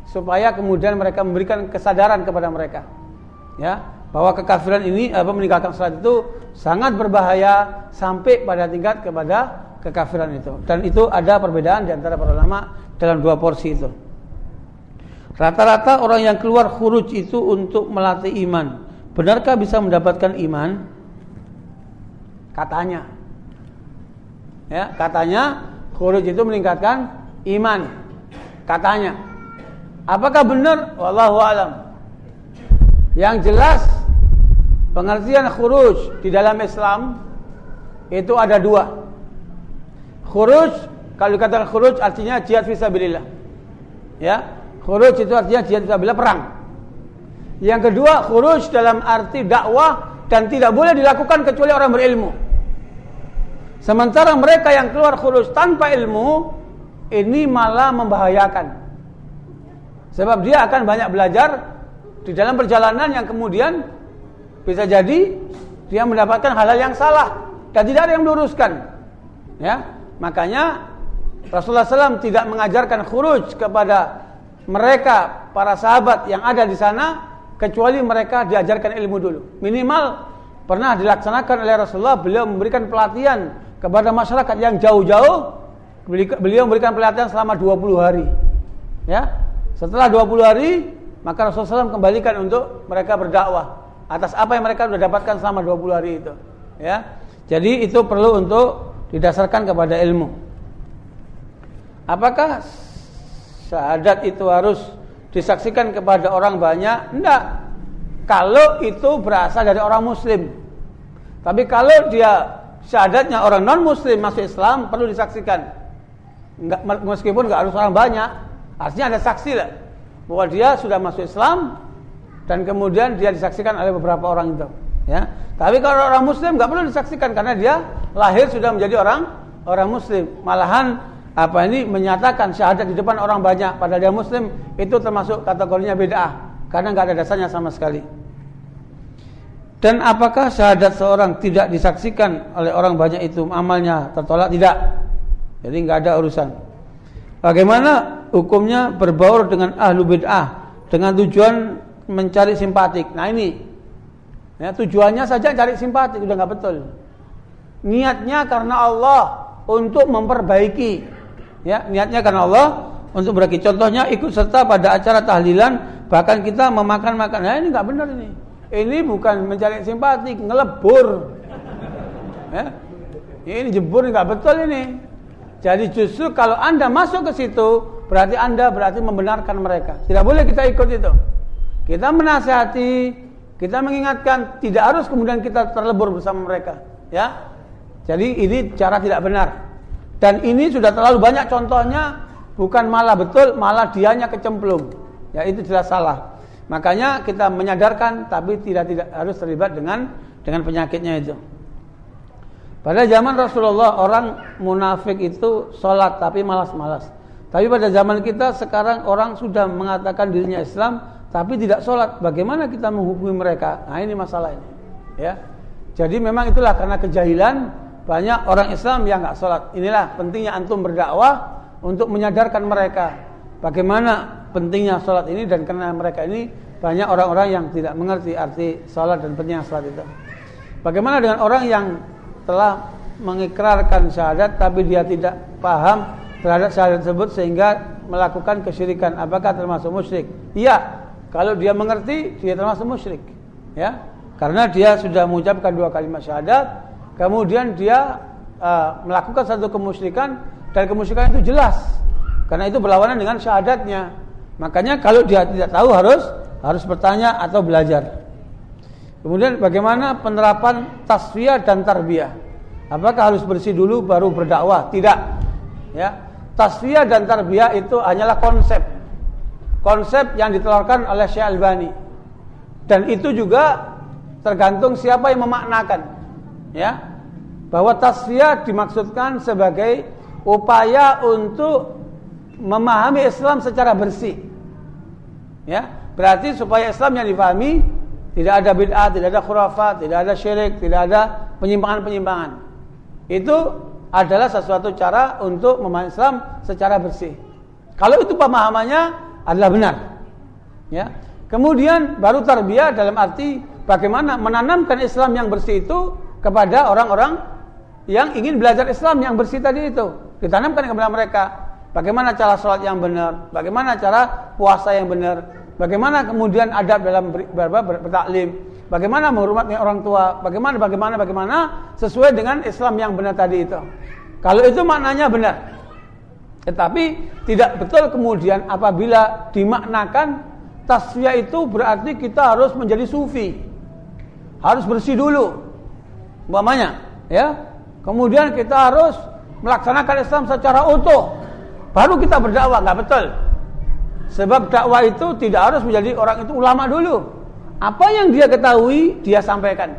supaya kemudian mereka memberikan kesadaran kepada mereka ya. Bahwa kekafiran ini apa meninggalkan salat itu sangat berbahaya sampai pada tingkat kepada kekafiran itu. Dan itu ada perbedaan di antara para ulama dalam dua porsi itu. Rata-rata orang yang keluar khuruj itu untuk melatih iman. Benarkah bisa mendapatkan iman katanya ya katanya khuruj itu meningkatkan iman katanya apakah benar wallahu alam yang jelas pengertian khuruj di dalam Islam itu ada dua. Khuruj kalau dikatakan khuruj artinya jihad fisabilillah. Ya, khuruj itu artinya jihad fisabilillah perang. Yang kedua khuruj dalam arti dakwah dan tidak boleh dilakukan kecuali orang berilmu. Sementara mereka yang keluar khuruj tanpa ilmu ini malah membahayakan. Sebab dia akan banyak belajar di dalam perjalanan yang kemudian bisa jadi dia mendapatkan hal-hal yang salah dan tidak ada yang meluruskan. Ya, makanya Rasulullah SAW tidak mengajarkan khuruj kepada mereka para sahabat yang ada di sana kecuali mereka diajarkan ilmu dulu. Minimal pernah dilaksanakan oleh Rasulullah beliau memberikan pelatihan kepada masyarakat yang jauh-jauh beliau memberikan pelatihan selama 20 hari. Ya. Setelah 20 hari maka Rasulullah SAW kembalikan untuk mereka berdakwah atas apa yang mereka sudah dapatkan selama 20 hari itu. Ya. Jadi itu perlu untuk didasarkan kepada ilmu. Apakah syahadat itu harus disaksikan kepada orang banyak? Tidak. Kalau itu berasal dari orang muslim. Tapi kalau dia syahadatnya orang non muslim masuk Islam perlu disaksikan. Enggak meskipun enggak harus orang banyak. Artinya ada saksi lah bahwa dia sudah masuk Islam dan kemudian dia disaksikan oleh beberapa orang itu. Ya. Tapi kalau orang muslim enggak perlu disaksikan karena dia lahir sudah menjadi orang orang muslim. Malahan apa ini menyatakan syahadat di depan orang banyak padahal dia muslim itu termasuk kategorinya bid'ah karena enggak ada dasarnya sama sekali. Dan apakah syahadat seorang tidak disaksikan oleh orang banyak itu amalnya tertolak? Tidak. Jadi enggak ada urusan. Bagaimana hukumnya berbaur dengan ahlu bid'ah dengan tujuan mencari simpatik? Nah ini Ya, tujuannya saja cari simpati udah nggak betul. Niatnya karena Allah untuk memperbaiki. Ya, niatnya karena Allah untuk memperbaiki. Contohnya ikut serta pada acara tahlilan, bahkan kita memakan-makan. Nah, ini nggak benar ini. Ini bukan mencari simpati, ngelebur. Ya. Ini jebur nggak betul ini. Jadi justru kalau anda masuk ke situ, berarti anda berarti membenarkan mereka. Tidak boleh kita ikut itu. Kita menasihati, kita mengingatkan tidak harus kemudian kita terlebur bersama mereka, ya. Jadi ini cara tidak benar. Dan ini sudah terlalu banyak contohnya, bukan malah betul, malah dianya kecemplung. Ya itu jelas salah. Makanya kita menyadarkan tapi tidak tidak harus terlibat dengan dengan penyakitnya itu. Pada zaman Rasulullah orang munafik itu sholat tapi malas-malas. Tapi pada zaman kita sekarang orang sudah mengatakan dirinya Islam tapi tidak sholat, bagaimana kita menghukumi mereka? Nah ini masalah ini. Ya, jadi memang itulah karena kejahilan banyak orang Islam yang nggak sholat. Inilah pentingnya antum berdakwah untuk menyadarkan mereka bagaimana pentingnya sholat ini dan karena mereka ini banyak orang-orang yang tidak mengerti arti sholat dan pentingnya sholat itu. Bagaimana dengan orang yang telah mengikrarkan syahadat tapi dia tidak paham terhadap syahadat tersebut sehingga melakukan kesyirikan apakah termasuk musyrik? Iya, kalau dia mengerti, dia termasuk musyrik. Ya, karena dia sudah mengucapkan dua kalimat syahadat, kemudian dia uh, melakukan satu kemusyrikan dan kemusyrikan itu jelas. Karena itu berlawanan dengan syahadatnya. Makanya kalau dia tidak tahu harus harus bertanya atau belajar. Kemudian bagaimana penerapan tasfiyah dan tarbiyah? Apakah harus bersih dulu baru berdakwah? Tidak. Ya. Tasfiyah dan tarbiyah itu hanyalah konsep konsep yang ditelurkan oleh Syekh Albani. Dan itu juga tergantung siapa yang memaknakan. Ya. Bahwa tasfiyah dimaksudkan sebagai upaya untuk memahami Islam secara bersih. Ya, berarti supaya Islam yang difahami tidak ada bid'ah, tidak ada khurafat, tidak ada syirik, tidak ada penyimpangan-penyimpangan. Itu adalah sesuatu cara untuk memahami Islam secara bersih. Kalau itu pemahamannya adalah benar. Ya. Kemudian baru tarbiyah dalam arti bagaimana menanamkan Islam yang bersih itu kepada orang-orang yang ingin belajar Islam yang bersih tadi itu. Ditanamkan kepada mereka bagaimana cara sholat yang benar, bagaimana cara puasa yang benar, bagaimana kemudian adab dalam bertaklim, bagaimana menghormati orang tua, bagaimana bagaimana bagaimana sesuai dengan Islam yang benar tadi itu. Kalau itu maknanya benar, tetapi tidak betul kemudian apabila dimaknakan tasfiyah itu berarti kita harus menjadi sufi. Harus bersih dulu. Umpamanya, ya. Kemudian kita harus melaksanakan Islam secara utuh. Baru kita berdakwah, nggak betul. Sebab dakwah itu tidak harus menjadi orang itu ulama dulu. Apa yang dia ketahui, dia sampaikan.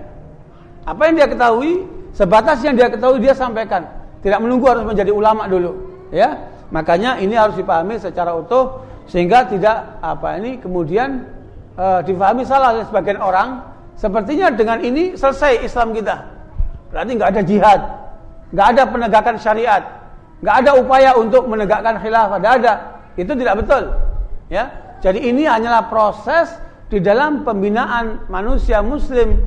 Apa yang dia ketahui, sebatas yang dia ketahui dia sampaikan. Tidak menunggu harus menjadi ulama dulu, ya. Makanya ini harus dipahami secara utuh sehingga tidak apa ini kemudian uh, difahami salah oleh sebagian orang. Sepertinya dengan ini selesai Islam kita. Berarti nggak ada jihad, nggak ada penegakan syariat, nggak ada upaya untuk menegakkan khilafah, tidak ada. Itu tidak betul, ya. Jadi ini hanyalah proses di dalam pembinaan manusia muslim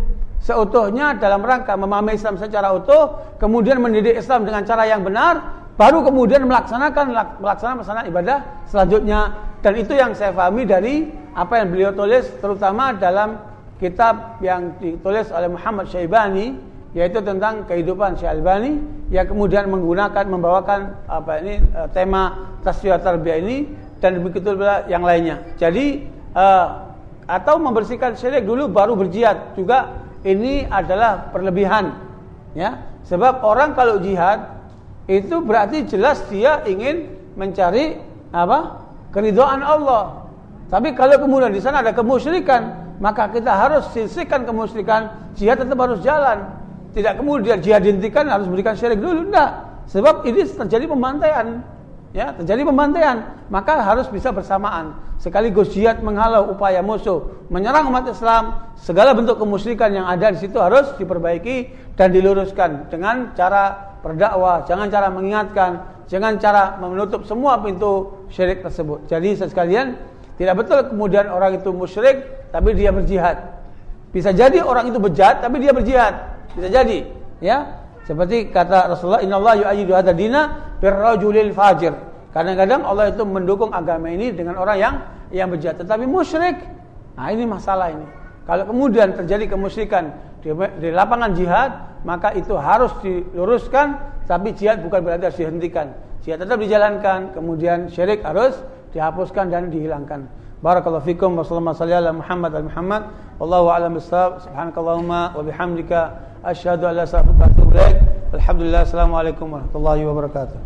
seutuhnya dalam rangka memahami Islam secara utuh, kemudian mendidik Islam dengan cara yang benar, baru kemudian melaksanakan melaksanakan ibadah selanjutnya dan itu yang saya pahami dari apa yang beliau tulis terutama dalam kitab yang ditulis oleh Muhammad Syaibani yaitu tentang kehidupan Syekh Albani yang kemudian menggunakan membawakan apa ini eh, tema tasfiyah tarbiyah ini dan begitu pula yang lainnya. Jadi uh, atau membersihkan syirik dulu baru berjihad juga ini adalah perlebihan ya. Sebab orang kalau jihad itu berarti jelas dia ingin mencari apa keridhaan Allah. Tapi kalau kemudian di sana ada kemusyrikan maka kita harus sisihkan kemusyrikan jihad tetap harus jalan tidak kemudian jihad dihentikan harus berikan syirik dulu. Enggak sebab ini terjadi pembantaian. Ya terjadi pembantaian. Maka harus bisa bersamaan. Sekaligus jihad menghalau upaya musuh. Menyerang umat Islam. Segala bentuk kemusyrikan yang ada di situ harus diperbaiki dan diluruskan. Dengan cara berdakwah jangan cara mengingatkan jangan cara menutup semua pintu syirik tersebut. Jadi sekalian tidak betul kemudian orang itu musyrik tapi dia berjihad. Bisa jadi orang itu berjihad tapi dia berjihad bisa jadi ya seperti kata Rasulullah, "Innallaha yu'ayyidu hadzal dina birrajulil fajir." Kadang-kadang Allah itu mendukung agama ini dengan orang yang yang berjahat, tetapi musyrik. Nah, ini masalah ini. Kalau kemudian terjadi kemusyrikan di, di lapangan jihad, maka itu harus diluruskan, tapi jihad bukan berarti harus dihentikan. Jihad tetap dijalankan, kemudian syirik harus dihapuskan dan dihilangkan. Barakallahu fikum wa sallallahu alaihi Muhammad al Muhammad. Wallahu a'lam bissawab. Subhanakallahumma wa bihamdika أشهد أن لا إله إلا الله الحمد لله السلام عليكم ورحمة الله وبركاته.